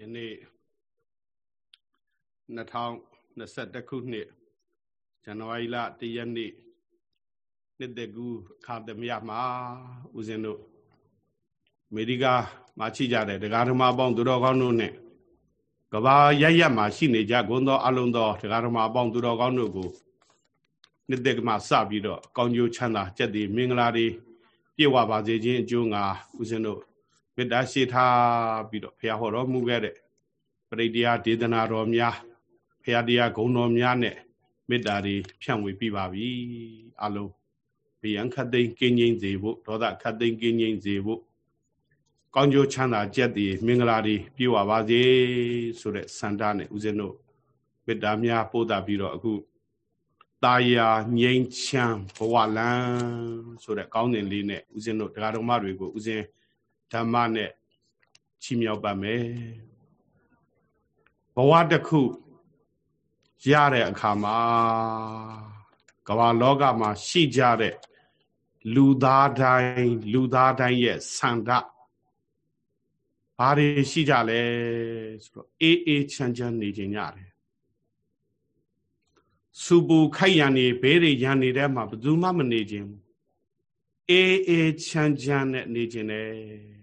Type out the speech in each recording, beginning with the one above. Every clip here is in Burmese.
ယနေ့2021ခုနှစ်ဇန်နဝါရီလ1ရက်နေ့နှစ်သက်ကူခါသမယမှာဦးဇင်းတို့အမေရိကမှာရှိကြတဲ့တရားဓမ္မအပေါင်းသူတော်ကောင်းတို့နဲ့ကဘာရရမှာရှိနေကြဂုံသောအလုံးသောတရားဓမ္မအပေါင်းသူတော်ကောင်းတို့ကိုနှစ်သက်ကမှစပြီးတော့ကောင်းကျိုးချမ်းသာကြက်တည်မင်္ဂလာတွေပြည့်ဝပါစေခြင်းအကျိုးငါဦးဇင်းတို့ မေတ္တာရှိထားပြီးတော့ဘုရားဟောတော်မူခဲ့တဲ့ပရိတရားဒေသနာတော်များဘုရားတရားဂုဏ်တော်များနဲ့မေတ္တာတွေဖြန့်ဝေပြပါပြီအလုံးဘယံခတ်သိမ်းကင်းငြိမ်းစေဖို့ဒေါသခတ်သိမ်းကင်းငြိမ်းစေဖို့ကောင်းကျိုးချမ်းသာကြက်တည်မင်္ဂလာတွေပြည့်ဝပါစေဆိုတဲ့စန္ဒနဲ့ဦးဇင်းတို့မေတ္တာများပို့တာပြီးတော့အခုတာယာငြိမ်းချမ်းဘဝလန်းဆိုတဲ့ကောင်းတဲ့လေးနဲ့ဦးဇင်းတို့တရားတော်မတွေကိုဦးဇင်း ဓမ္မနဲ့ချီးမြှောက်ပါမယ်ဘဝတစ်ခုရတဲ့အခါမှာကမ္ဘာလောကမှာရှိကြတဲ့လူသားတိုင်းလူသားတိုင်းရဲ့ဆန္ဒဘာတွေရှိကြလဲဆိုတော့အေးအေးချမ်းချမ်းနေကြညတယ်စူပူခိုက်ရံနေဘေးတွေရံနေတဲ့မှာဘယ်သူမှမနေခြင်းအေးအေးချမ်းချမ်းနဲ့နေခြင်းတယ်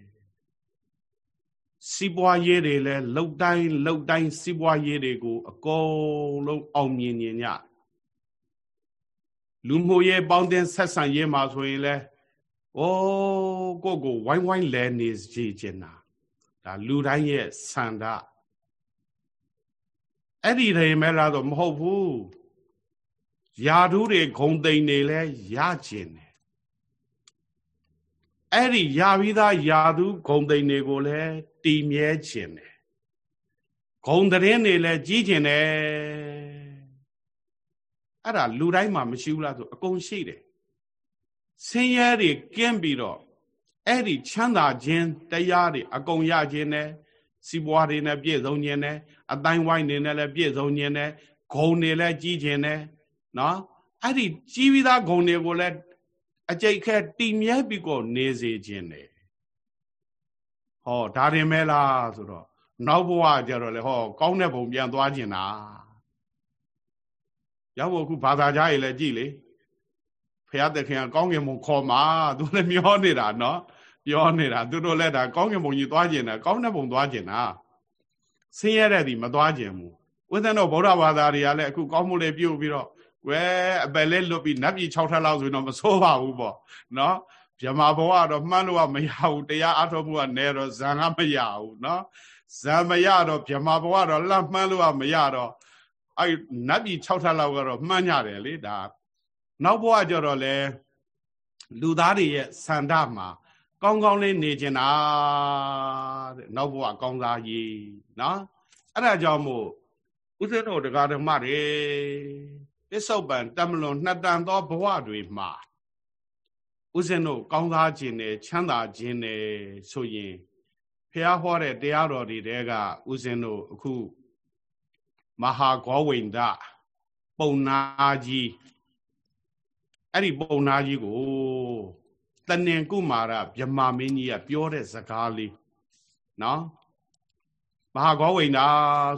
စီးပွားရေးတွေလည်းလှုပ်တိုင်းလှုပ်တိုင်းစီးပွားရေးတွေကိုအကုန်လုံးအောင်မြင်နေညလူမှုရေးပေါင်းတင်ဆက်ဆံရေးမှာဆိုရင်လဲဩကိုကိုဝိုင်းဝိုင်းလဲနေကြခြင်းတာဒါလူတိုင်းရဲ့ဆန္ဒအဲ့ဒီတွေမဲ့လားတော့မဟုတ်ဘူးယာဓုတွေဂုံသိမ့်နေလဲရခြင်းတယ် အဲ့ဒီယာပြီးသားယာဓုဂုံသိမ့်တွေကိုလည်းတည်မြဲခြင်းတယ်ဂုံတရင်တွေလည်းကြီးခြင်းတယ်အဲ့ဒါလူတိုင်းမှာမရှိဘူးလားဆိုအကုန်ရှိတယ်ဆင်းရဲတွေကင်းပြီးတော့အဲ့ဒီချမ်းသာခြင်းတရားတွေအကုန်ရခြင်းနဲ့စီးပွားတွေနဲ့ပြည့်စုံခြင်းနဲ့အတိုင်းဝိုင်းတွေနဲ့လည်းပြည့်စုံခြင်းနဲ့ဂုံတွေလည်းကြီးခြင်းနဲ့နော်အဲ့ဒီကြီးပြီးသားဂုံတွေကိုလည်း အကြိတ်ခဲတည်မြဲပြီးကိုနေစေခြင်းနဲ့ဟောဒါရင်မဲလားဆိုတော့နောက်ဘဝကျတော့လေဟောကောင်းတဲ့ဘုံပြန်သွားခြင်းတာရောက်ဖို့အခုဘာသာကြားရည်လည်းကြည်လေဖရာသခင်ကကောင်းကင်ဘုံခေါ်มาသူလည်းမျောနေတာနော်ပြောနေတာသူတို့လည်းဒါကောင်းကင်ဘုံကြီးသွားခြင်းတာကောင်းတဲ့ဘုံသွားခြင်းတာဆင်းရဲတဲ့ဒီမသွားခြင်းဘူးဥဒ္ဒနောဗုဒ္ဓဘာသာတွေကလည်းအခုကောင်းမှုလေးပြုတ်ပြီးတော့ ကွယ်အပယ်လေးလွတ်ပြီးနတ်ပြည်6ထပ်လောက်ဆိုရင်တော့မဆိုးပါဘူးပေါ့နော်ဗြဟ္မာဘဝတော့မှန်းလို့ကမရဘူးတရားအထောက်မှုကနေတော့ဇံကမရဘူးနော်ဇံမရတော့ဗြဟ္မာဘဝတော့လှမ်းမှန်းလို့ကမရတော့အဲ့နတ်ပြည်6ထပ်လောက်ကတော့မှန်းကြတယ်လေဒါနောက်ဘဝကျတော့လေလူသားတွေရဲ့စန္ဒမှာကောင်းကောင်းလေးနေကျင်တာတဲ့နောက်ဘဝကောင်းစားရေးနော်အဲ့ဒါကြောင့်မို့ဥစ္စတော်တရားဓမ္မတွေ ပစ္စုပန်တမလွန်နှစ်တန်သောဘဝတွေမှာဥစဉ်တို့ကောင်းစားခြင်းနဲ့ချမ်းသာခြင်းနဲ့ဆိုရင်ဖះဟောတဲ့တရားတော်တွေတဲကဥစဉ်တို့အခုမဟာဂောဝိန္ဒပုံနာကြီးအဲ့ဒီပုံနာကြီးကိုတဏင်ကုမာရဗြဟ္မာမင်းကြီးကပြောတဲ့စကားလေးနော်မဟာဂောဝိန္ဒ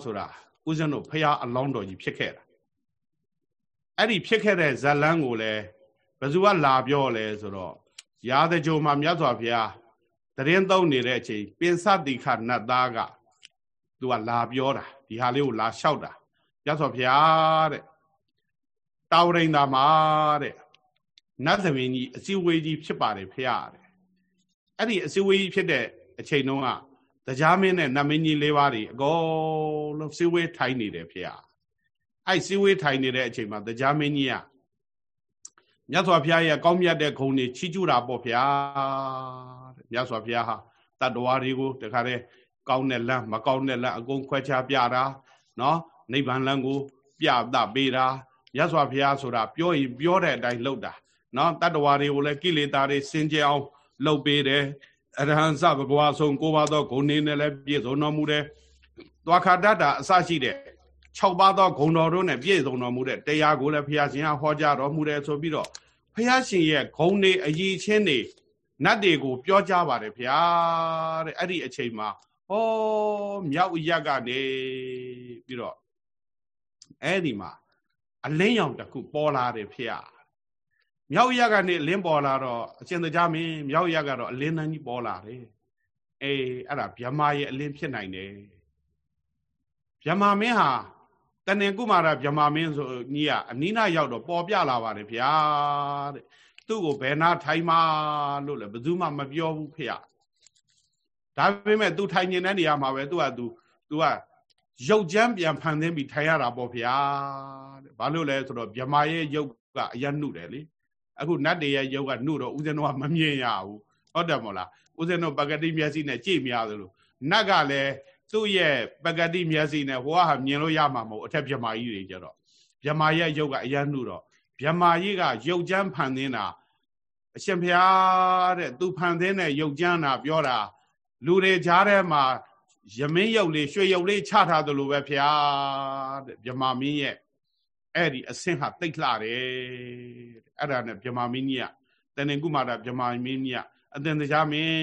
ဆိုတာဥစဉ်တို့ဖះအလောင်းတော်ကြီးဖြစ်ခဲ့တာ အဲ့ဒီဖြစ်ခဲ့တဲ့ဇလန်းကိုလည်းဘယ်သူကလာပြောလဲဆိုတော့ရာဇကြိုမှာမြတ်စွာဘုရားတရင်သုံးနေတဲ့အချိန်ပင်စတိခနတ်သားကသူကလာပြောတာဒီဟာလေးကိုလာလျှောက်တာမြတ်စွာဘုရားတဲ့တာဝရိန်သာမှာတဲ့နတ်သမင်းကြီးအစည်းဝေးကြီးဖြစ်ပါတယ်ဖရာတဲ့အဲ့ဒီအစည်းဝေးကြီးဖြစ်တဲ့အချိန်တုန်းကတရားမင်းနဲ့နတ်မင်းကြီးလေးပါးတွေအကုန်လုံးစည်းဝေးထိုင်နေတယ်ဖရာ အဲ့စည်းဝေးထိုင်နေတဲ့အချိန်မှာတရားမင်းကြီးကမြတ်စွာဘုရားရဲ့ကောင်းမြတ်တဲ့ဂုဏ်တွေချီးကျူးတာပေါ့ဗျာတဲ့မြတ်စွာဘုရားဟာတတ္တဝါတွေကိုတခါတည်းကောင်းတဲ့လမ်းမကောင်းတဲ့လမ်းအကုန်ခွဲခြားပြတာနော်နိဗ္ဗာန်လမ်းကို ပြသပေးတာမြတ်စွာဘုရားဆိုတာပြောရင်ပြောတဲ့အတိုင်းလုပ်တာနော်တတ္တဝါတွေကိုလည်းကိလေသာတွေစင်ကြယ်အောင်လုပ်ပေးတယ်အရဟံစဘဂဝါဆုံးကိုးပါးသောဂုဏ်တွေနဲ့လည်းပြည့်စုံတော်မူတယ်သွားခါတတ်တာအစရှိတဲ့ 6ပါးသောဂုဏ်တော်တို့နဲ့ပြည့်စုံတော်မူတဲ့တရားကိုလည်းဘုရားရှင်ကဟောကြားတော်မူတယ်ဆိုပြီးတော့ဘုရားရှင်ရဲ့ဂုဏ်တွေအည်ချင်းတွေနတ်တွေကိုပြောကြားပါတယ်ဘုရားတဲ့အဲ့ဒီအချိန်မှာဩမြောက်ရက်ကနေပြီးတော့အဲ့ဒီမှာအလင်းရောင်တစ်ခုပေါ်လာတယ်ဖေရမြောက်ရက်ကနေအလင်းပေါ်လာတော့အရှင်တရားမင်းမြောက်ရက်ကတော့အလင်းတန်းကြီးပေါ်လာတယ်အေးအဲ့ဒါဗျမရဲ့အလင်းဖြစ်နိုင်တယ်ဗျမမင်းဟာ တဏ္ဍကုမာရဗျမမင်းဆိုကြီးကအနိနာရောက်တော့ပေါ်ပြလာပါတယ်ဗျာတဲ့သူ့ကိုဘယ်နာထိုင်မှလို့လည်းဘယ်သူမှမပြောဘူးဖေရဒါပေမဲ့ तू ထိုင်နေတဲ့နေရာမှာပဲ तू က तू तू ကရုပ်ကြမ်းပြန်ဖန်သင်းပြီးထိုင်ရတာပေါ့ဗျာတဲ့ဘာလို့လဲဆိုတော့မြမရဲ့ရုပ်ကအရနှုတယ်လေအခုနတ်တွေရဲ့ရုပ်ကနှုတော့ဦးဇင်းတော်ကမမြင်ရဘူးဟုတ်တယ်မို့လားဦးဇင်းတော်ပကတိမျက်စိနဲ့ကြည့်မြရသလိုနတ်ကလည်း သူ့ရဲ့ပကတိမျက်စိနဲ့ဟိုကဟာမြင်လို့ရမှာမဟုတ်အထက်မြမကြီးတွေကြတော့မြမရဲ့ရုပ်ကအရနှုတော့မြမကြီးကရုပ်ကြမ်းဖန်သင်းတာအရှင်ဘုရားတဲ့သူဖန်သင်းတဲ့ရုပ်ကြမ်းတာပြောတာလူတွေကြားထဲမှာယမင်းရုပ်လေးရွှေရုပ်လေးချထားသလိုပဲဖျားတဲ့မြမမင်းရဲ့အဲ့ဒီအဆင့်ဟာတိတ်လှတယ်အဲ့ဒါနဲ့မြမမင်းကြီးကတဏ္ဍကုမာရမြမမင်းကြီးကအသင်တရားမင်း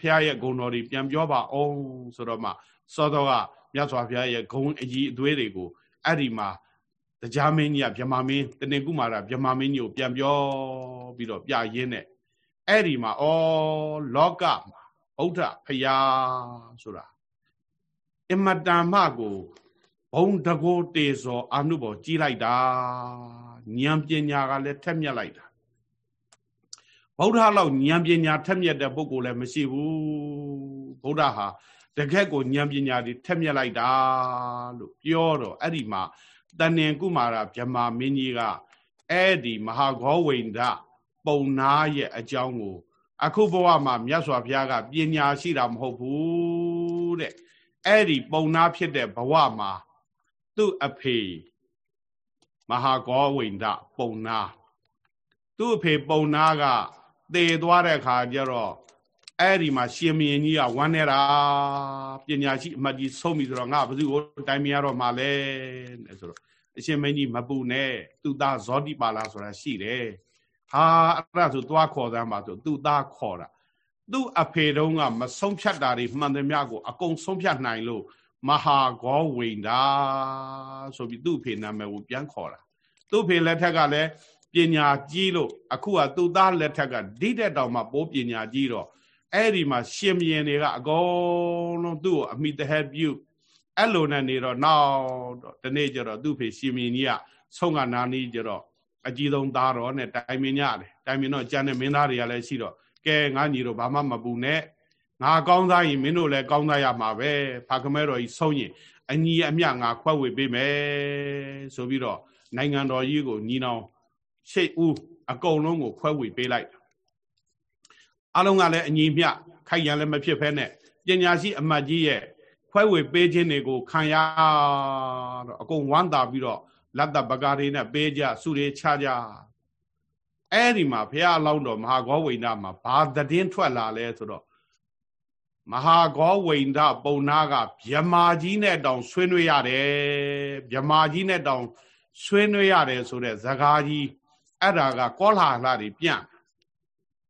ဖျားရဲ့ဂုဏ်တော်တွေပြန်ပြောပါအောင်ဆိုတော့မှ စောတော်ကမြတ်စွာဘုရားရဲ့ဂုဏ်အကြီးအသွေးတွေကိုအဲ့ဒီမှာတရားမင်းကြီးကမြမမင်းတဏ္ဍကုမာရမြမမင်းကြီးကိုပြန်ပြောပြီးတော့ပြရင်းနဲ့အဲ့ဒီမှာဩလောကမှာဗုဒ္ဓဖရာဆိုတာအမတန်မှကိုဘုံတကိုတေဇောအာနုဘောကြီး လိုက်တာဉာဏ်ပညာကလည်းထက်မြက်လိုက်တာဗုဒ္ဓလောက်ဉာဏ်ပညာထက်မြက်တဲ့ပုဂ္ဂိုလ်လည်းမရှိဘူးဗုဒ္ဓဟာ တကက်ကိုဉာဏ်ပညာတွေထက်မြက်လိုက်တာလို့ပြောတော့အဲ့ဒီမှာတဏ္ဍင်ကုမာရဗြဟ္မာမင်းကြီးကအဲ့ဒီမဟာဂောဝိန္ဒပုံနာရဲ့အကြောင်းကို အခုဘဝမှာမြတ်စွာဘုရားကပညာရှိတာမဟုတ်ဘူးတဲ့အဲ့ဒီပုံနာဖြစ်တဲ့ဘဝမှာသူ့အဖေမဟာကောဝိန္ဒပုံနာသူ့အဖေပုံနာကသေသွားတဲ့ခါကျတော့ အဲ့ဒီမှာရှင်မင်းကြီးကဝမ်းနေတာပညာရှိအမတ်ကြီးဆုံးပြီဆိုတော့ငါဘယ်သူကိုတိုင်မရတော့မှလဲတဲ့ဆိုတော့အရှင်မင်းကြီးမပူနဲ့သူသားဇောတိပါလာဆိုတာရှိတယ်ဟာအဲ့ဒါဆိုသွားခေါ်သမ်းပါဆိုသူ့သားခေါ်တာသူ့အဖေတုံးကမဆုံးဖြတ်တာတွေမှန်သမျှကိုအကုန်ဆုံးဖြတ်နိုင်လို့မဟာဂောဝိန္ဒာဆိုပြီးသူ့ဖေနာမည်ကိုပြန်ခေါ်တာသူ့ဖေလက်ထက်ကလည်းပညာကြီးလို့အခုကသူ့သားလက်ထက်ကဒီတဲ့တောင်မှပိုးပညာကြီးတော့ အဲ့ဒီမှာရှင်မင်းတွေကအကုန်လုံးသူ့ကိုအမိတဟပြုအဲ့လိုနဲ့နေတော့နောက်တော့ဒီနေ့ကျတော့သူ့ဖေရှင်မင်းကြီးကဆုံးကနာနီးကျတော့အကြီးဆုံးသားတော်နဲ့တိုင်ပင်ညတယ်တိုင်ပင်တော့ကြံတဲ့မင်းသားတွေကလည်းရှိတော့ကဲငါညီတို့ဘာမှမပူနဲ့ငါကောင်းသားရင်မင်းတို့လည်းကောင်းသားရမှာပဲဖာခမဲတော်ကြီးဆုံးရင်အညီအမျှငါခွဲဝေပေးမယ်ဆိုပြီးတော့နိုင်ငံတော်ကြီးကိုညီနောင်ရှိတ်ဦးအကုန်လုံးကိုခွဲဝေပေးလိုက် အလုံးကလည်းအညီမျှခိုက်ရန်လည်းမဖြစ်ဖဲနဲ့ပညာရှိအမတ်ကြီးရဲ့ခွဲဝေပေးခြင်းတွေကိုခံရတော့အကုန်ဝမ်းသာပြီးတော့လက်တပကားတွေနဲ့ပေးကြစုတွေချကြအဲ့ဒီမှာဘုရားအလောင်းတော်မဟာဂောဝိန္ဒမှာဘာသတင်းထွက်လာလဲဆိုတော့မဟာဂောဝိန္ဒပုံနာကဗြမာကြီးနဲ့တောင်ဆွေးနွေးရတယ်ဗြမာကြီးနဲ့တောင်ဆွေးနွေးရတယ်ဆိုတဲ့ဇကားကြီးအဲ့ဒါကကောလာဟလာတွေပြန့်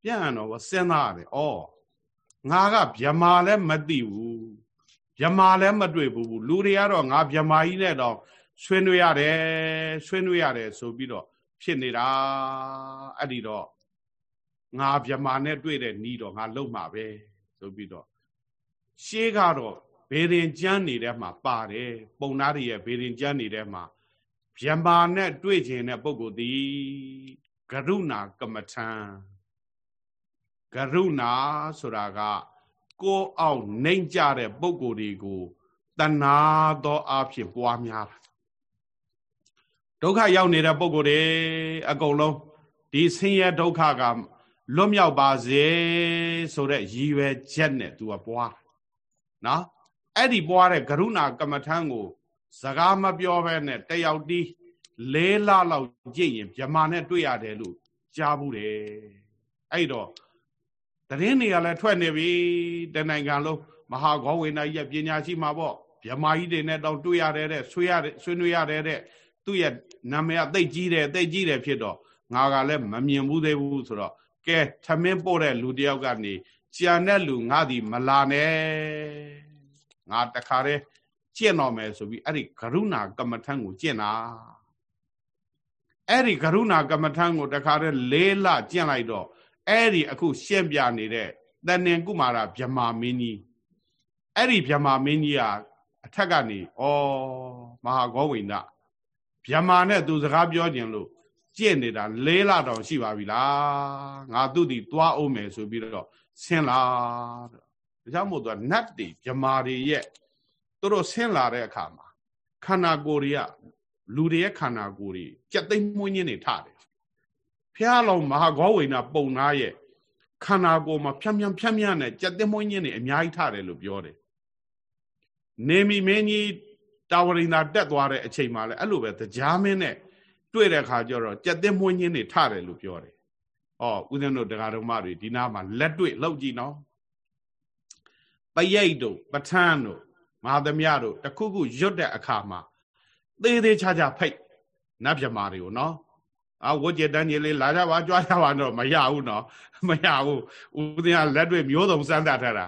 ပြန့်တော့စဉ်းစားရတယ်ဩငါကဗြမာလည်းမသိဘူးဗြမာလည်းမတွေ့ဘူးလူတွေကတော့ငါဗြမာကြီးနဲ့တောင်ဆွေးနွေးရတယ်ဆွေးနွေးရတယ်ဆိုပြီးတော့ဖြစ်နေတာအဲ့ဒီတော့ငါဗြမာနဲ့တွေ့တဲ့နီးတော့ငါလုံမှာပဲဆိုပြီးတော့ရှေးကတော့ဘေရင်ကျမ်းနေတဲ့မှာပါတယ်ပုံနာတွေရဲ့ဘေရင်ကျမ်းနေတဲ့မှာဗြမာနဲ့တွေ့ခြင်းတဲ့ပုဂ္ဂိုလ်သည်ကရုဏာကမ္မထံ ကရုဏာဆိုတာကကိုယ်အောင်နှိမ့်ကြတဲ့ပုဂ္ဂိုလ်တွေကိုတဏှာသောအဖြစ်ပွားများတာဒုက္ခရောက်နေတဲ့ပုံကိုယ်တွေအကုန်လုံးဒီဆင်းရဲဒုက္ခကလွတ်မြောက်ပါစေဆိုတဲ့ရည်ရွယ်ချက်နဲ့သူကပွားနော်အဲ့ဒီပွားတဲ့ကရုဏာကမ္မထံကို စကားမပြောဘဲနဲ့တယောက်တီးလေးလလောက်ကြည့်ရင်ဗြမာနဲ့တွေ့ရတယ်လို့ကြားဘူးတယ်အဲ့တော့ တရင်တွေကလည်းထွက်နေပြီတနိုင်ငံလုံးမဟာဂောဝေနကြီးရဲ့ပညာရှိမှာပေါ့ဗြမာကြီးတွေနဲ့တော့တွေ့ရတယ်တဲ့ဆွေးရဆွေးနွေးရတယ်တဲ့သူ့ရဲ့နာမည်ကသိတ်ကြီးတယ်သိတ်ကြီးတယ်ဖြစ်တော့ငါကလည်းမမြင်ဘူးသေးဘူးဆိုတော့ကဲထမင်းပို့တဲ့လူတယောက်ကနေကြံတဲ့လူငါသည်မလာနဲ့ငါတခါတည်းကျင့်တော်မယ်ဆိုပြီးအဲ့ဒီကရုဏာကမ္မထံကိုကျင့်တာအဲ့ဒီကရုဏာကမ္မထံကိုတခါတည်းလေးလကျင့်လိုက်တော့ အဲ့ဒီအခုရှင်းပြနေတဲ့တဏ္ဍင်ကုမာရဗြဟ္မာမင်းကြီးအဲ့ဒီဗြဟ္မာမင်းကြီးကအထက်ကနေဩမဟာဂောဝိန္ဒဗြဟ္မာနဲ့သူစကားပြောခြင်းလို့ကြင့်နေတာလေးလတောင်ရှိပါပြီလားငါသူ့ဒီသွားအောင်မယ်ဆိုပြီးတော့ဆင်းလာတဲ့ဒါကြောင့်မို့သူကနတ်တွေဗြဟ္မာတွေရဲ့သူတို့ဆင်းလာတဲ့အခါမှာခန္ဓာကိုယ်တွေကလူတွေရဲ့ခန္ဓာကိုယ်တွေကြက်သိမ်းမွှင်းခြင်းတွေထတယ် ဖျားလောင်မဟာဂောဝိန္ဒပုံနာရဲ့ခန္ဓာကိုယ်မှာဖြန်းဖြန်းဖြန်းဖြန်းနဲ့ကြက်သိမ်းမွှင်းခြင်းတွေအများကြီးထတယ်လို့ပြောတယ်နေမီမင်းကြီးတာဝရိန္ဒာတက်သွားတဲ့အချိန်မှာလည်းအဲ့လိုပဲတရားမင်းနဲ့တွေ့တဲ့အခါကျတော့ကြက်သိမ်းမွှင်းခြင်းတွေထတယ်လို့ပြောတယ်။ဩဦးဇင်းတို့တရားတော်မတွေဒီနားမှာလက်တွေ့လောက်ကြည့်နော်။ပရိတ်တို့ပဋ္ဌာန်းတို့မဟာသမယတို့တခုခုရွတ်တဲ့အခါမှာသေးသေးချာချာဖိတ်နတ်မြမာတွေကိုနော် အာဝကြတန်းကြီးလေးလာကြပါကြွားကြပါတော့မရဘူးနော်မရဘူးဦးဇင်းကလက်တွေ့မျိုးစုံစမ်းသပ်ထားတာ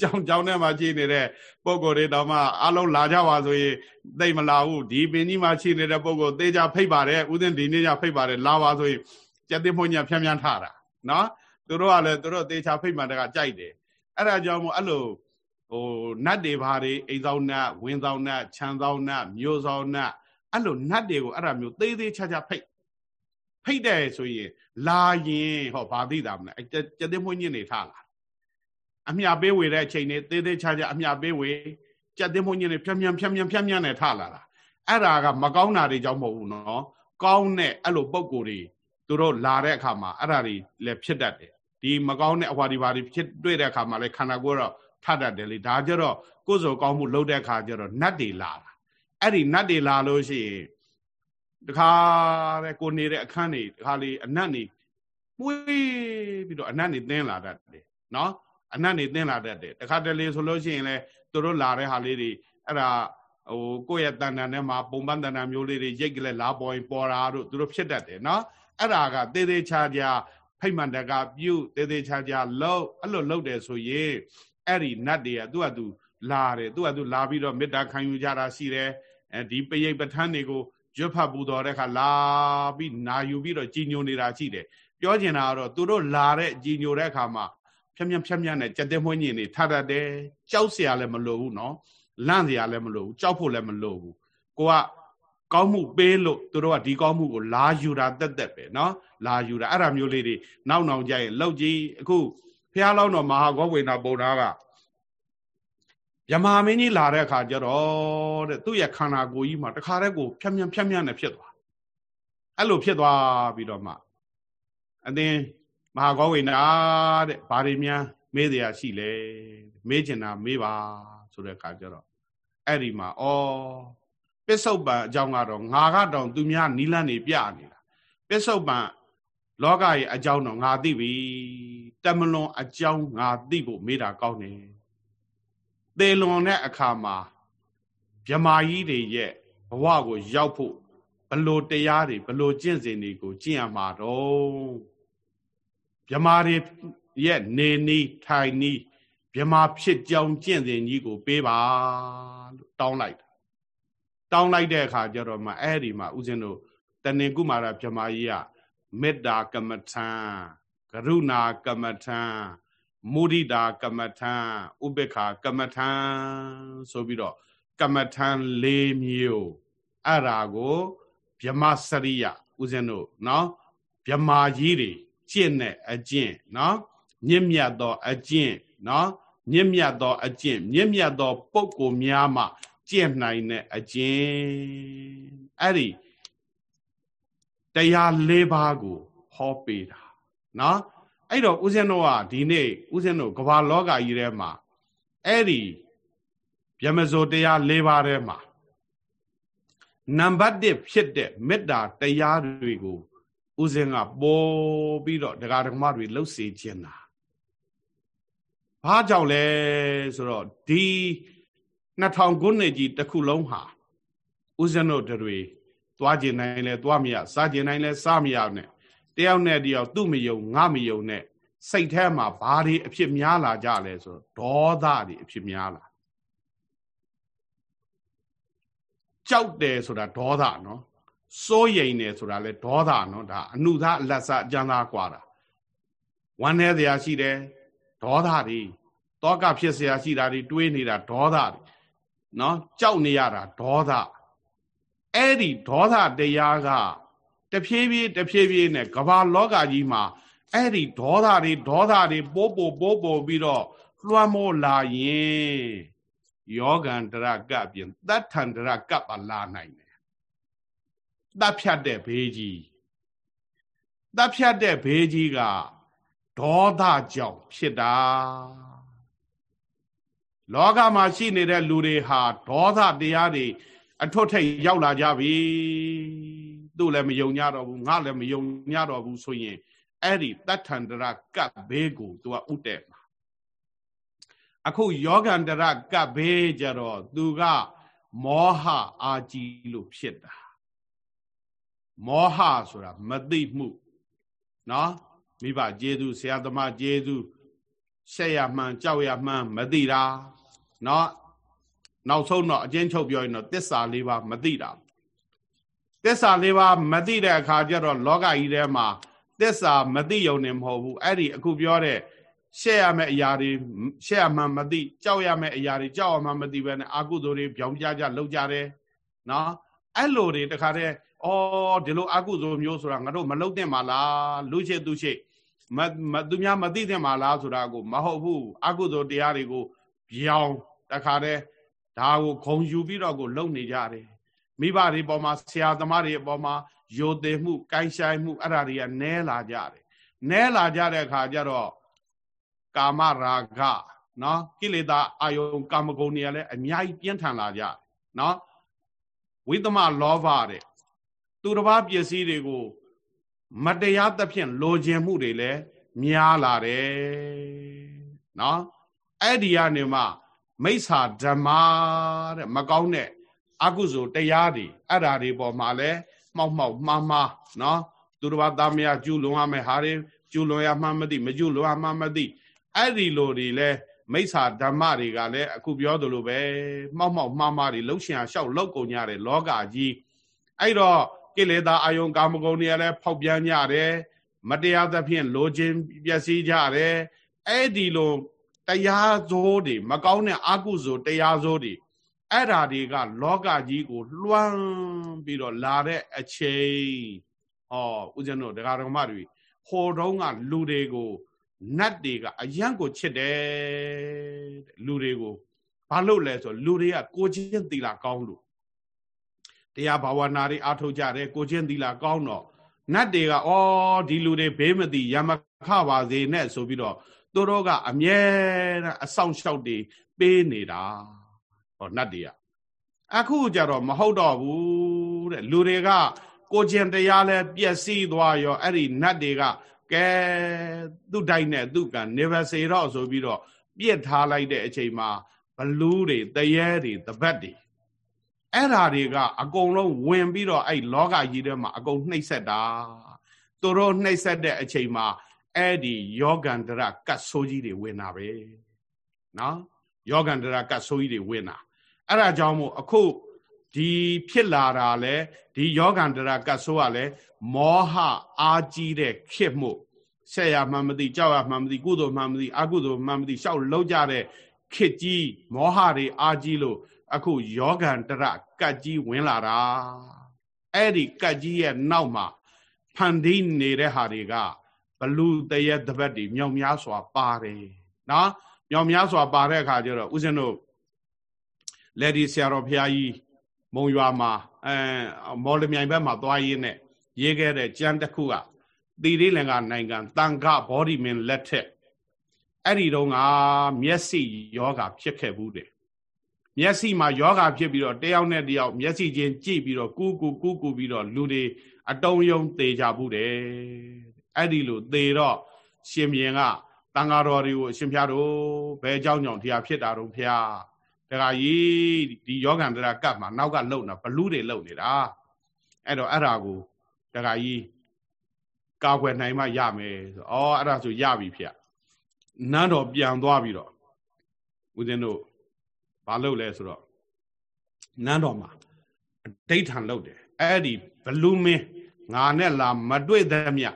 ကြောင်ကြောင်ထဲမှာရှိနေတဲ့ပုံကိုယ်တွေတော့မှအလုံးလာကြပါဆိုရင်သိမလာဘူးဒီပင်ကြီးမှာရှိနေတဲ့ပုံကိုသေချာဖိတ်ပါတယ်ဥစဉ်ဒီနေ့ညဖိတ်ပါတယ်လာပါဆိုရင်ကြက်သိဖွညာဖြန်းဖြန်းထတာနော်သူတို့ကလည်းသူတို့သေချာဖိတ်မှတကကြိုက်တယ်အဲ့ဒါကြောင့်မို့အဲ့လိုဟိုနတ်တွေဘာတွေအိမ်ဆောင်နတ်ဝင်းဆောင်နတ်ခြံဆောင်နတ်မြို့ဆောင်နတ်အဲ့လိုနတ်တွေကိုအဲ့ဒါမျိုးသေးသေးချာချာဖိတ် ဖိတ်တယ်ဆိုရင်လာရင်ဟောဘာသိတာမလဲကြက်သိဖွညင်းနေထလာအမြပေးဝေတဲ့အချိန်နဲ့သေးသေးချာချာအမြပေးဝေကြက်သိဖွညင်းနေဖြန်းဖြန်းဖြန်းဖြန်းဖြန်းဖြန်းနဲ့ထလာတာအဲ့ဒါကမကောင်းတာတွေကြောင့်မဟုတ်ဘူးနော်ကောင်းတဲ့အဲ့လိုပုံကိုယ်တွေသူတို့လာတဲ့အခါမှာအဲ့ဒါတွေလည်းဖြစ်တတ်တယ်ဒီမကောင်းတဲ့အဟွာဒီဘာတွေဖြစ်တွေ့တဲ့အခါမှာလည်းခန္ဓာကိုယ်တော့ထတတ်တယ်လေဒါကြတော့ကိုယ်စောကောင်းမှုလုပ်တဲ့အခါကျတော့နတ်တွေလာတာအဲ့ဒီနတ်တွေလာလို့ရှိရင် တခါတဲ့ကိုနေတဲ့အခန်းနေတခါလေအနတ်နေမှုေးပြီးတော့အနတ်နေသင်းလာတတ်တယ်နော်အနတ်နေသင်းလာတတ်တယ်တခါတလေဆိုလို့ရှိရင်လေသူတို့လာတဲ့ဟာလေးတွေအဲ့ဒါဟိုကိုယ့်ရဲ့တဏ္ဍာနဲ့မှာပုံပန်းတဏ္ဍာမျိုးလေးတွေရိတ်ကလေးလာပေါ်ရင်ပေါ်တာတို့သူတို့ဖြစ်တတ်တယ်နော်အဲ့ဒါကသေးသေးချာချာဖိတ်မှန်တကပြုတ်သေးသေးချာချာလှုပ်အဲ့လိုလှုပ်တယ်ဆိုရင်အဲ့ဒီနတ်တွေကသူ့ဟာသူလာတယ်သူ့ဟာသူလာပြီးတော့မေတ္တာခံယူကြတာရှိတယ်အဲဒီပရိပဋ္ဌာန်းတွေကို ရွတ်ဖတ်ပူတော်တဲ့ခါလာပြီးနာယူပြီးတော့ကြီးညိုနေတာရှိတယ်ပြောချင်တာကတော့သူတို့လာတဲ့ကြီးညိုတဲ့အခါမှာဖြက်ဖြက်ဖြက်ဖြက်နဲ့ကြက်တဲ့မွှင်းညင်နေထတတ်တယ်ကြောက်เสียလည်းမလိုဘူးနော်လန့်เสียလည်းမလိုဘူးကြောက်ဖို့လည်းမလိုဘူးကိုကကောင်းမှုပေးလို့သူတို့ကဒီကောင်းမှုကိုလာယူတာတက်တက်ပဲเนาะလာယူတာအဲ့ဒါမျိုးလေးတွေနောက်နောက်ကြရင်လောက်ကြီးအခုဖះလောင်းတော်မဟာဂောဝေနာပုံသားက ယမမင်းကြီးလာတဲ့အခါကျတော့တဲ့သူ့ရဲ့ခန္ဓာကိုယ်ကြီးမှာတခါတည်းကိုဖြတ်မြန်းဖြတ်မြန်းနဲ့ဖြစ်သွားအဲ့လိုဖြစ်သွားပြီးတော့မှအသင်မဟာဂောဝေနာတဲ့ဘာတွေများမေးတရားရှိလဲမေးချင်တာမေးပါဆိုတဲ့အခါကျတော့အဲ့ဒီမှာဩပစ္စုပန်အကြောင်းကတော့ငါကတော့သူများနီလန်းနေပြနေတာပစ္စုပန်လောကရဲ့အကြောင်းတော့ငါသိပြီတမလွန်အကြောင်းငါသိဖို့မေးတာကောင်းတယ် သေလွန်တဲ့အခါမှာမြမာကြီးတွေရဲ့ဘဝကိုရောက်ဖို့ဘလို့တရားတွေဘလို့ကျင့်စဉ်တွေကိုကျင့်ရမှာတော့မြမာတွေရဲ့နေနီးထိုင်နီးမြမာဖြစ်ကြောင်းကျင့်စဉ်ကြီးကိုပေးပါလို့တောင်းလိုက်တောင်းလိုက်တဲ့အခါကျတော့မှအဲ့ဒီမှာဦးဇင်းတို့တဏင်ကုမာရမြမာကြီးကမေတ္တာကမ္မထံကရုဏာကမ္မထံ မုဒိတာကမ္မထံဥပေက္ခကမ္မထံဆိုပြီးတော့ကမ္မထံ၄မျိုးအဲ့ဒါကိုဗြမစရိယဦးဇင်းတို့နော်ဗြမာကြီးတွေကျင့်တဲ့အကျင့်နော်မြင့်မြတ်သောအကျင့်နော်မြင့်မြတ်သောအကျင့်မြင့်မြတ်သောပုဂ္ဂိုလ်များမှကျင့်နိုင်တဲ့အကျင့်အဲ့ဒီတရား၄ပါးကိုဟောပေးတာနော် အဲ့တော့ဦးဇင်းတို့ကဒီနေ့ဦးဇင်းတို့ကဘာလောကကြီးထဲမှာအဲ့ဒီဗျမဇောတရား၄ပါးထဲမှာနံပါတ်1ဖြစ်တဲ့မေတ္တာတရားတွေကိုဦးဇင်းကပေါ်ပြီးတော့ဒကာဒကမတွေလှုပ်စေခြင်းတာဘာကြောင့်လဲဆိုတော့ဒီ2000ခုနှစ်ကြီးတစ်ခုလုံးဟာဦးဇင်းတို့တွေသွားကျင်နိုင်လဲသွားမရစားကျင်နိုင်လဲစားမရနဲ့ တယောက်နဲ့တယောက်သူ့မယုံငါမယုံနဲ့စိတ်ထဲမှာဘာတွေအဖြစ်များလာကြလဲဆိုတော့ဒေါသတွေအဖြစ်များလာ ကြောက်တယ်ဆိုတာဒေါသနော်စိုးရိမ်တယ်ဆိုတာလဲဒေါသနော်ဒါအနုသားအလတ်စားအကျမ်းသားกว่าတာဝမ်းနေစရာရှိတယ်ဒေါသတွေတောကဖြစ်စရာရှိတာတွေတွေးနေတာဒေါသတွေနော်ကြောက်နေရတာဒေါသအဲ့ဒီဒေါသတရားက တဖြည်းဖြည်းတဖြည်းဖြည်းနဲ့ကမ္ဘာလောကကြီးမှာအဲ့ဒီဒေါသတွေဒေါသတွေပိုးပိုးပိုးပိုးပြီးတော့လွှမ်းမိုးလာရင်ယောဂန္တရကပ်ပြင်တတ်ထန္တရကပ်ပါလာနိုင်တယ်တတ်ဖြတ်တဲ့ဘေးကြီးတတ်ဖြတ်တဲ့ဘေးကြီးကဒေါသကြောင့်ဖြစ်တာလောကမှာရှိနေတဲ့လူတွေဟာဒေါသတရားတွေအထွတ်ထိပ်ရောက်လာကြပြီ သူ့လည်းမယုံကြတော့ဘူးငါလည်းမယုံကြတော့ဘူးဆိုရင်အဲ့ဒီတတ်ထန္တရကပ်ဘေးကိုသူကဥတည်မှာအခုယောဂန္တရကပ်ဘေးကြတော့သူကမောဟအာကြီးလို့ဖြစ်တာမောဟဆိုတာမသိမှုနော်မိဘကျေးဇူးဆရာသမားကျေးဇူးရှက်ရမှန်ကြောက်ရမှန်မသိတာနော်နောက်ဆုံးတော့အကျဉ်းချုပ်ပြောရင်တော့တစ္ဆာလေးပါမသိတာ တစ္ဆာလေးပါမသိတဲ့အခါကျတော့လောကကြီးထဲမှာတစ္ဆာမသိယုံနေမဟုတ်ဘူးအဲ့ဒီအခုပြောတဲ့ရှက်ရမယ့်အရာတွေရှက်ရမှန်မသိကြောက်ရမယ့်အရာတွေကြောက်ရမှန်မသိပဲနဲ့အာကုသိုလ်တွေပြောင်းပြကြလောက်ကြတယ်နော်အဲ့လိုတွေတခါတည်းအော်ဒီလိုအာကုသိုလ်မျိုးဆိုတာငါတို့မလုံတဲ့မှာလားလူရှိသူရှိမသူများမသိတဲ့မှာလားဆိုတာကိုမဟုတ်ဘူးအာကုသိုလ်တရားတွေကိုပြောင်းတခါတည်းဒါကိုခုံယူပြီးတော့ကိုလုံနေကြတယ် မိဘတွေပေါ်မှာဆရာသမားတွေပေါ်မှာယိုသေးမှုကိုင်းဆိုင်မှုအဲ့ဒါတွေကနဲလာကြတယ်နဲလာကြတဲ့အခါကျတော့ကာမရာဂနော်ကိလေသာအာယုံကာမဂုဏ်တွေကလည်းအများကြီးပြင်းထန်လာကြနော်ဝိသမလောဘတဲ့သူတစ်ပါးပစ္စည်းတွေကိုမတရားသဖြင့်လိုချင်မှုတွေလည်းများလာတယ်နော်အဲ့ဒီကနေမှမိစ္ဆာဓမ္မတဲ့မကောင်းတဲ့ အကုသိုလ်တရားတွေအဲ့ဓာတွေပေါ်မှာလဲမှောက်မှောက်မှားမှားနော်သူတစ်ပါးသားမယားကျူးလွန်ရမယ်ဟာတွေကျူးလွန်ရမှမသိမကျူးလွန်ရမှမသိအဲ့ဒီလိုတွေလဲမိစ္ဆာဓမ္မတွေကလည်းအခုပြောသလိုပဲမှောက်မှောက်မှားမှားတွေလှုပ်ရှင်လျှောက်လောက်ကုန်ကြတယ်လောကကြီးအဲ့တော့ကိလေသာအယုံကာမဂုဏ်တွေကလည်းဖောက်ပြန်ကြတယ်မတရားသဖြင့်လိုချင်ပျက်စီးကြတယ်အဲ့ဒီလိုတရားဇိုးတွေမကောင်းတဲ့အကုသိုလ်တရားဇိုးတွေ အဲ့ဓာတွေကလောကကြီးကို လွှမ်းပြီးတော့လာတဲ့အချိန်ဟောဦးဇင်းတို့ဒကာဒကမတွေဟိုတုန်းကလူတွေကိုနတ်တွေကအယံကိုချစ်တယ်လူတွေကိုဘာလို့လဲဆိုလူတွေကကိုချင်းသီလာကောင်းလို့တရားဘာဝနာတွေအားထုတ်ကြတယ်ကိုချင်းသီလာကောင်းတော့နတ်တွေကဩဒီလူတွေဘေးမသိရမခပါစေနဲ့ဆိုပြီးတော့သူတို့ကအမြဲတမ်းအဆောင်လျှောက်တွေပေးနေတာ ဟောနတ်တွေကအခုကြတော့မဟုတ်တော့ဘူးတဲ့လူတွေကကိုကျင်တရားလဲပျက်စီးသွားရောအဲ့ဒီနတ်တွေကကဲသူ့တိုက်နဲ့သူ့ကနေဗစေတော့ဆိုပြီးတော့ပြစ်ထားလိုက်တဲ့အချိန်မှာဘလူးတွေတရေတွေတပတ်တွေအဲ့ဓာတွေကအကုန်လုံးဝင်ပြီးတော့အဲ့လောကကြီးထဲမှာအကုန်နှိပ်စက်တာသူတို့နှိပ်စက်တဲ့အချိန်မှာအဲ့ဒီယောဂန္တရကတ်ဆိုးကြီးတွေဝင်တာပဲနော်ယောဂန္တရကတ်ဆိုးကြီးတွေဝင်တာ အဲ့ဒါကြောင့်မို့အခုဒီဖြစ်လာတာလဲဒီယောဂန္တရကတ်ဆိုးကလည်းမောဟအာကြီးတဲ့ခစ်မှုဆက်ရမှန်မသိကြောက်ရမှန်မသိကုသိုလ်မှန်မသိအကုသိုလ်မှန်မသိရှောက်လုံးကြတဲ့ခစ်ကြီးမောဟတွေအာကြီးလို့အခုယောဂန္တရကတ်ကြီးဝင်လာတာအဲ့ဒီကတ်ကြီးရဲ့နောက်မှာဖန်တီးနေတဲ့ဟာတွေကဘလူတရေတပတ်တွေမြောင်များစွာပါတယ်နော်မြောင်များစွာပါတဲ့အခါကျတော့ဦးဇင်းတို့ လက်ဒီဆရာတော်ဘုရားကြီးမုံရွာမှာအဲမော်လမြိုင်ဘက်မှာသွားရင်းနဲ့ရေးခဲ့တဲ့ကျမ်းတစ်ခုကသီရိလင်္ကာနိုင်ငံတန်ခဘောဓိမင်းလက်ထက်အဲ့ဒီတော့ကမျက်စိယောဂဖြစ်ခဲ့ဘူးတယ်မျက်စိမှာယောဂဖြစ်ပြီးတော့တယောက်နဲ့တယောက်မျက်စိချင်းကြည့်ပြီးတော့ကူးကူးကူးကူးပြီးတော့လူတွေအတုံးယုံသေးကြဘူးတယ်အဲ့ဒီလိုသေတော့ရှင်မြင်ကတန်ဃာတော်တွေကိုအရှင်ဖျားတို့ဘယ်အကြောင်းကြောင့်တရားဖြစ်တာတော့ဖျား တခါကြီးဒီယောဂန္တရာကပ်မှာနောက်ကလှုပ်နေတာဘလူးတွေလှုပ်နေတာအဲ့တော့အဲ့ဒါကိုတခါကြီးကာကွယ်နိုင်မှရမယ်ဆိုဩအဲ့ဒါဆိုရပြီဖျားနန်းတော်ပြန်သွားပြီးတော့ဦးဇင်းတို့ဘာလုပ်လဲဆိုတော့နန်းတော်မှာအဋိဋ္ဌံလုပ်တယ်အဲ့ဒီဘလူးမင်းငါနဲ့လာမတွေ့သမျှ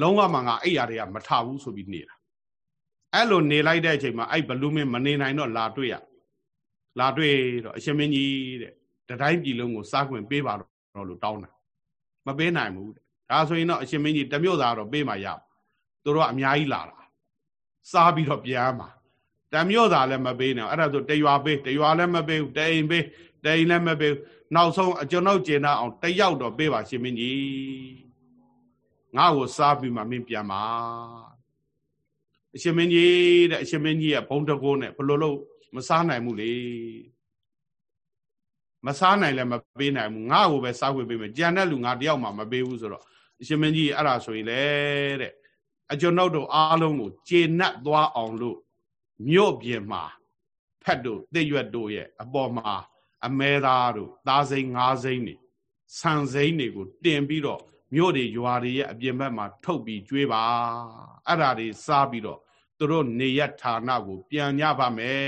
လုံးဝမှငါအဲ့ရတွေကမထဘူးဆိုပြီးနေတာအဲ့လိုနေလိုက်တဲ့အချိန်မှာအဲ့ဘလူးမင်းမနေနိုင်တော့လာတွေ့ရ လာတွေ့တော့အရှင်မင်းကြီးတဲ့တတိုင်းပြည်လုံးကိုစားခွင့်ပေးပါတော့လို့တောင်းတာမပေးနိုင်ဘူးတဲ့ဒါဆိုရင်တော့အရှင်မင်းကြီးတမျိုးသားတော့ပေးမှရသူတို့ကအများကြီးလာတာစားပြီးတော့ပြန်မှာတမျိုးသားလည်းမပေးနိုင်အဲ့ဒါဆိုတရွာပေးတရွာလည်းမပေးဘူးတအိမ်ပေးတအိမ်လည်းမပေးဘူးနောက်ဆုံးအကျွန်ုပ်ကျင်အောင်တယောက်တော့ပေးပါရှင်မင်းကြီးငါ့ကိုစားပြီးမှမင်းပြန်ပါအရှင်မင်းကြီးတဲ့အရှင်မင်းကြီးကဘုံတကိုးနဲ့ဘလို့လို့ မစားနိုင်ဘူးလေမစားနိုင်လည်းမပေးနိုင်ဘူးငါ့ကိုပဲစားခွင့်ပေးမယ်ကြံတဲ့လူငါတယောက်မှမပေးဘူးဆိုတော့အရှင်မင်းကြီးအဲ့ဒါဆိုရင်လေတဲ့အကျွန်ုပ်တို့အားလုံးကိုကျေနပ်သွားအောင်လို့မြို့ပြင်မှာဖက်တို့တစ်ရွက်တို့ရဲ့အပေါ်မှာအမဲသားတို့သားစိမ်းငါးစိမ်းတွေဆန်စိမ်းတွေကိုတင်ပြီးတော့မြို့တွေရွာတွေရဲ့အပြင်ဘက်မှာထုတ်ပြီးကျွေးပါအဲ့ဒါတွေစားပြီးတော့ သူတို့နေရဌာနကို ပြန်ကြပါမယ်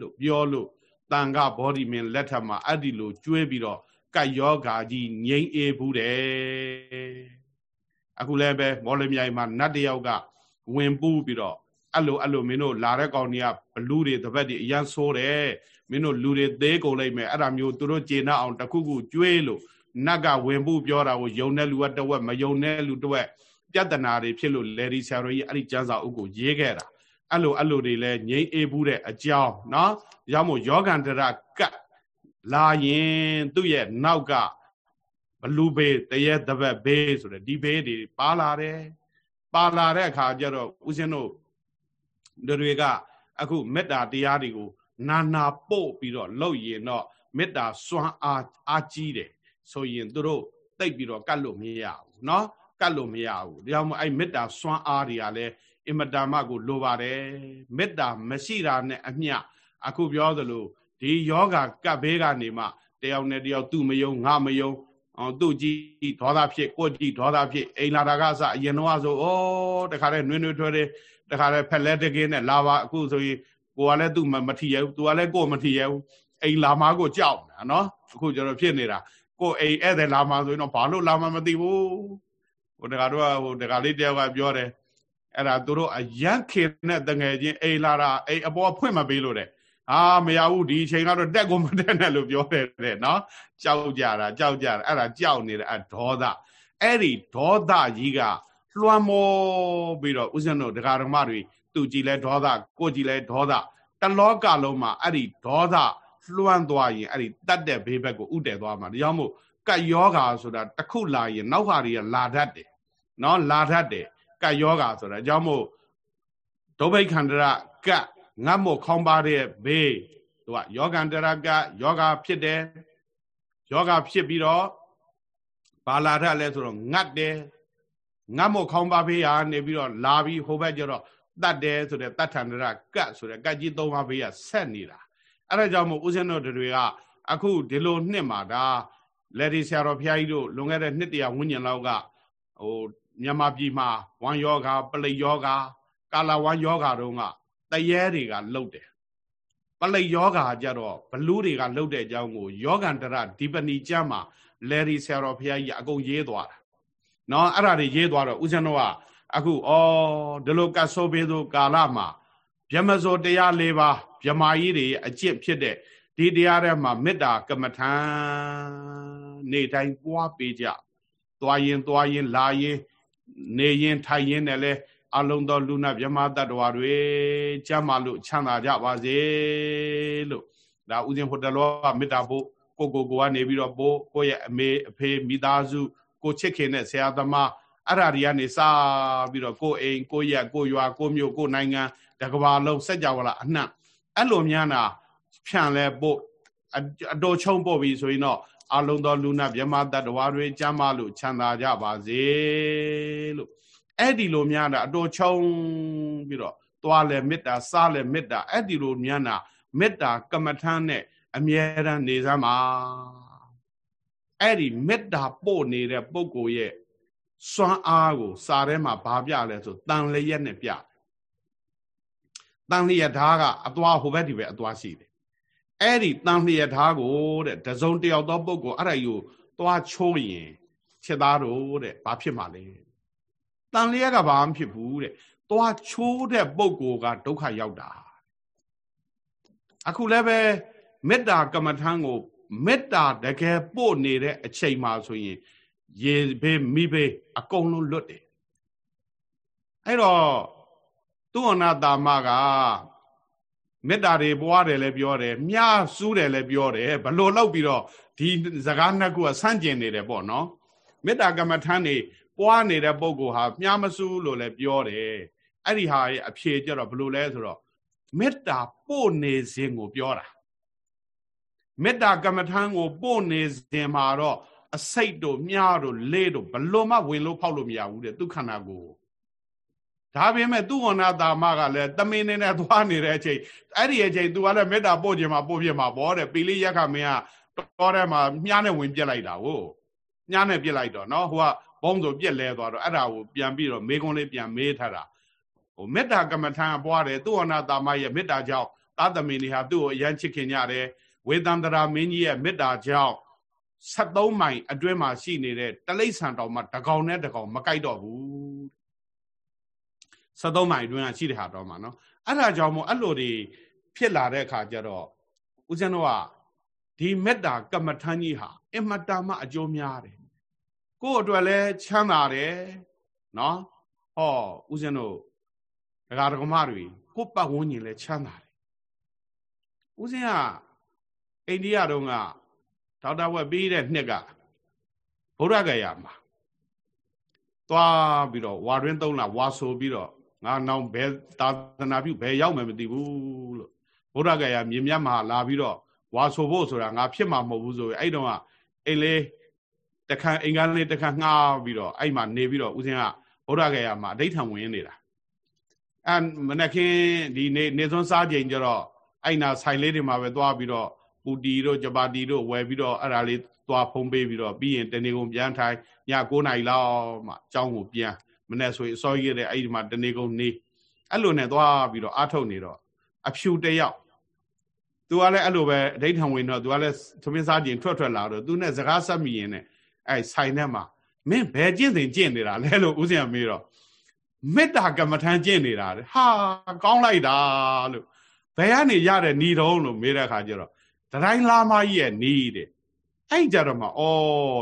လို့ပြောလို့တန်ခဘောဓိမင်းလက်ထက်မှာအဲ့ဒီလိုကျွေးပြီးတော့ကတ်ယောဂါကြီးငြိမ့်အေးဘူးတယ်အခုလည်းပဲမော်လမြိုင်မှာနတ်တယောက်ကဝင်ပူးပြီးတော့အဲ့လိုအဲ့လိုမင်းတို့လာတဲ့ကောင်တွေကဘလူတွေတပတ်တွေအရန်ဆိုးတယ်မင်းတို့လူတွေသေးကုန်လိုက်မယ်အဲ့ဒါမျိုးသူတို့ကျေနပ်အောင်တခုခုကျွေးလို့နတ်ကဝင်ပူးပြောတာကိုယုံတဲ့လူကတဝက်မယုံတဲ့လူတဝက် ပြဿနာတွေဖြစ်လို့လေဒီဆရာတော်ကြီးအဲ့ဒီကျမ်းစာအုပ်ကိုရေးခဲ့တာအဲ့လိုအဲ့လိုတွေလဲငြိမ့်အေးဘူးတဲ့အကြောင်းเนาะရောက်မို့ယောဂန္တရကတ်လာရင်သူ့ရဲ့နောက်ကဘလူဘေးတရေတပတ်ဘေးဆိုတဲ့ဒီဘေးတွေပါလာတယ်ပါလာတဲ့အခါကျတော့ဦးဇင်းတို့တွေက အခုမေတ္တာတရားတွေကိုနာနာပို့ပြီးတော့လုပ်ရင်တော့မေတ္တာစွမ်းအားအားကြီးတယ်ဆိုရင်သူတို့တိတ်ပြီးတော့ကတ်လို့မရဘူးเนาะ ကတ်လို့မရဘူးဒါကြောင့်မို့အဲ့မေတ္တာစွမ်းအားတွေကလည်းအင်မတန်မှကို လိုပါတယ်မေတ္တာမရှိတာနဲ့အမျှအခုပြောသလိုဒီယောဂကပ်ဘေးကနေမှတယောက်နဲ့တယောက်သူ့မယုံငါမယုံအောင်သူ့ကြည့်ဒေါသဖြစ်ကိုကြည့်ဒေါသဖြစ်အိမ်လာတာကအစအရင်တော့ဆိုဩတခါတည်းနွေးနွေးထွဲတယ်တခါတည်းဖက်လက်တကင်းနဲ့လာပါအခုဆိုရင်ကိုကလည်းသူ့မထီရဘူးသူကလည်းကိုမထီရဘူးအိမ်လာမကိုကြောက်နေတာနော်အခုကျတော့ဖြစ်နေတာကိုအိမ်ဧည့်သည်လာမဆိုရင်တော့ဘာလို့လာမမသိဘူး ဟိုတခါတော့ဟိုတခါလေးတယောက်ကပြောတယ်အဲ့ဒါသူတို့အရန်ခေနဲ့တငယ်ချင်းအိမ်လာတာအိမ်အပေါ်ဖွင့်မပေးလို့တဲ့အာမရဘူးဒီအချိန်ကတော့တက်ကိုမတက်နဲ့လို့ပြောတယ်တဲ့နော်ကြောက်ကြတာကြောက်ကြတာအဲ့ဒါကြောက်နေတဲ့အဲ့ဒေါသအဲ့ဒီဒေါသကြီးကလွှမ်းမောပြီးတော့ဦးဇင်းတို့ဒကာဓမ္မတွေသူကြည်လဲဒေါသကိုကြည်လဲဒေါသတလောကလုံးမှာအဲ့ဒီဒေါသလွှမ်းသွားရင်အဲ့ဒီတတ်တဲ့ဘေးဘက်ကိုဥတည်သွားမှာဒါကြောင့်မို့ကတ်ယောဂါဆိုတာတစ်ခုလာရင်နောက်ဟာတွေကလာတတ်တယ် နော်လာတတ်တယ်ကတ်ယောဂါဆိုတာအကြောင်းမို့ဒုဗိခန္တရကတ်ငတ်မို့ခေါင်းပါတဲ့ဘေးသူကယောဂန္တရကယောဂဖြစ်တယ်ယောဂဖြစ်ပြီးတော့ဘာလာထလဲဆိုတော့ငတ်တယ်ငတ်မို့ခေါင်းပါဘေးဟာနေပြီးတော့လာပြီးဟိုဘက်ကျတော့တတ်တယ်ဆိုတဲ့တတ်ထန္တရကတ်ဆိုတဲ့ကတ်ကြီးသုံးပါးဘေးကဆက်နေတာအဲ့ဒါကြောင့်မို့ဦးဇင်းတို့တွေကအခုဒီလိုနှစ်မှာဒါလက်ဒီဆရာတော်ဖျားကြီးတို့လွန်ခဲ့တဲ့နှစ်တရာဝန်းကျင်လောက်ကဟို မြန်မာပြည်မှာဝမ်ယောဂါပလိယောဂါကာလာဝမ်ယောဂါတုန်းကတရေတွေကလှုပ်တယ်ပလိယောဂါကြတော့ဘလူးတွေကလှုပ်တဲ့အကြောင်းကိုယောဂန္တရဒီပဏီကျမ်းမှာလယ်ရီဆရာတော်ဖျားကြီးအကုန်ရေးသွားတာနော်အဲ့ဒါတွေရေးသွားတော့ဦးဇင်းတို့ကအခုဩဒီလိုကတ်ဆိုးပေးသူကာလမှာဗျမဇောတရား၄ပါးဗျမာကြီးတွေအကျင့်ဖြစ်တဲ့ဒီတရားထဲမှာမေတ္တာကမ္မထံနေတိုင်းပွားပေးကြသွားရင်သွားရင်လာရင် နေရင်ထိုင်ရင်လည်းအလုံးသောလူနာမြမတ္တဝါတွေချမ်းသာလို့ချမ်းသာကြပါစေလို့ဒါဥစဉ်ဟိုတလောကမေတ္တာဖို့ကိုကိုကိုကနေပြီးတော့ပို့ကိုရဲ့အမေအဖေမိသားစု ကိုချစ်ခင်တဲ့ဆရာသမားအဲ့ဓာတွေကနေစပြီးတော့ကိုအိမ်ကိုရက်ကိုရွာကိုမြို့ကိုနိုင်ငံတကဘာလုံးစက်ကြဝဠာအနှံ့အဲ့လိုများနာဖြန့်လဲပို့အတော်ချုံပို့ပြီဆိုရင်တော့ အလုံးသောလူနာမြမတ္တဝါတွေကျမ်းမာလို့ချမ်းသာကြပါစေလို့အဲ့ဒီလိုများတာအတော်ချုံပြီးတော့သွားလဲမေတ္တာစားလဲမေတ္တာအဲ့ဒီလိုများတာမေတ္တာကမ္မထမ်းနဲ့အမြဲတမ်းနေစမ်းပါအဲ့ဒီမေတ္တာပို့နေတဲ့ပုဂ္ဂိုလ်ရဲ့စွမ်းအားကိုစာထဲမှာဗာပြလဲဆိုတန်လျက်နဲ့ပြတန်လျက်ဓားကအသွားဟိုဘက်ဒီဘက်အသွားရှိတယ် အဲ့ဒီတန်လျက်သားကိုတဲ့တစုံတယောက်သောပုဂ္ဂိုလ်အဲ့ဒါယူသွားချိုးရင်ချက်သားတို့တဲ့ဘာဖြစ်မှာလဲတန်လျက်ကဘာမှဖြစ်ဘူးတဲ့သွားချိုးတဲ့ပုဂ္ဂိုလ်ကဒုက္ခရောက်တာအခုလည်းပဲမေတ္တာကမ္မထံကိုမေတ္တာတကယ်ပို့နေတဲ့အချိန်မှာဆိုရင်ရေဘေးမိဘေးအကုန်လုံးလွတ်တယ်အဲ့တော့သူအနာတာမက မေတ္တာတွေပွားတယ်လည်းပြောတယ်မြားစူးတယ်လည်းပြောတယ်ဘလို့လောက်ပြီးတော့ဒီစကားနှစ်ခုကဆန့်ကျင်နေတယ်ပေါ့နော်မေတ္တာကမ္မထမ်းနေပွားနေတဲ့ပုဂ္ဂိုလ်ဟာမြားမစူးလို့လည်းပြောတယ်အဲ့ဒီဟာရဲ့အဖြေကျတော့ဘလို့လဲဆိုတော့မေတ္တာပို့နေခြင်းကိုပြောတာမေတ္တာကမ္မထမ်းကိုပို့နေခြင်းမှာတော့အစိတ်တို့မြားတို့လေးတို့ဘလို့မှဝင်လို့ဖောက်လို့မရဘူးတဲ့သူခန္ဓာကိုယ် ဒါပေမဲ့သူဝဏတာမကလည်းတမင်းနေနဲ့သွားနေတဲ့အချိန်အဲ့ဒီအချိန် तू ကလည်းမေတ္တာပို့ခြင်းမှာပို့ပြမှာပေါ့တဲ့ပီလိရက်ခမင်းကတော်ထဲမှာမြားနဲ့ဝင်ပြက်လိုက်တာကိုမြားနဲ့ပြက်လိုက်တော့နော်ဟိုကဘုံဆိုပြက်လဲသွားတော့အဲ့ဒါကိုပြန်ပြီးတော့မေကွန်းလေးပြန်မေးထားတာဟိုမေတ္တာကမ္မထံပွားတယ်သူဝဏတာမရဲ့မေတ္တာကြောင့်သာသမီတွေဟာသူ့ကိုအရန်ချစ်ခင်ကြတယ်ဝေသန္တရာမင်းကြီးရဲ့မေတ္တာကြောင့်73မိုင်အတွင်းမှာရှိနေတဲ့တလိ္ဆန်တော်မှာတကောင်နဲ့တကောင်မကြိုက်တော့ဘူး 73မိုင်အတွင်းကရှိတဲ့ဟာတော့မှာနော်အဲ့ဒါကြောင့်မို့အဲ့လိုတွေဖြစ်လာတဲ့အခါကျတော့ဦးဇင်းတို့ကဒီမေတ္တာကမ္မထမ်းကြီးဟာအမတမအကျိုးများတယ်ကိုယ့်အတွက်လည်းချမ်းသာတယ်နော်ဟောဦးဇင်းတို့ဒကာဒကမတွေကိုယ့်ပတ်ဝန်းကျင်လည်းချမ်းသာတယ်ဦးဇင်းကအိန္ဒိယတုန်းကဒေါက်တာဝက်ပြီးတဲ့နှစ်ကဗုဒ္ဓဂယာမှာသွားပြီးတော့ဝါတွင်းသုံးလဝါဆိုပြီးတော့ ငါနောင်ဘယ်သာသနာပြုဘယ်ရောက်မယ်မသိဘူးလို့ဘုရားကရာမြေမြတ်မှာလာပြီးတော့ဝါဆိုဖို့ဆိုတာငါဖြစ်မှာမဟုတ်ဘူးဆိုရင်အဲ့တော့ကအိမ်လေးတခါအိမ်ကလေးတခါငှားပြီးတော့အဲ့မှာနေပြီးတော့ဦးစင်းကဘုရားကရာမှာအဋိဌံဝင်နေတာအဲမနက်ခင်းဒီနေနေသွန်းစားချိန်ကျတော့အဲ့နာဆိုင်လေးတွေမှာပဲသွားပြီးတော့ပူတီတို့ကြပါတီတို့ဝယ်ပြီးတော့အဲ့ဒါလေးသွားဖုံးပေးပြီးတော့ပြီးရင်တနေကုန်ပြန်ထိုင်ည9:00နာရီလောက်မှအကြောင်းကိုပြန် မနေ့ဆိုရင်အစောကြီးတဲ့အဲ့ဒီမှာတနေကုန်နေအဲ့လိုနဲ့သွားပြီးတော့အာထုတ်နေတော့အဖြူတယောက်သူကလည်းအဲ့လိုပဲအဋိဌံဝင်တော့သူကလည်းသမင်းစားကျင်ထွက်ထွက်လာတော့သူနဲ့စကားဆက်မိရင်နဲ့အဲ့ဆိုင်ထဲမှာမင်းဘယ်ကျင့်စဉ်ကျင့်နေတာလဲလို့ဦးဇင်ကမေးတော့မေတ္တာကမ္မထံကျင့်နေတာလေဟာကောင်းလိုက်တာလို့ဘယ်ကနေရတဲ့ဏီတုံးလို့မေးတဲ့အခါကျတော့ဒတိုင်းလာမကြီးရဲ့ဏီတဲ့အဲ့ကြတော့မှဩ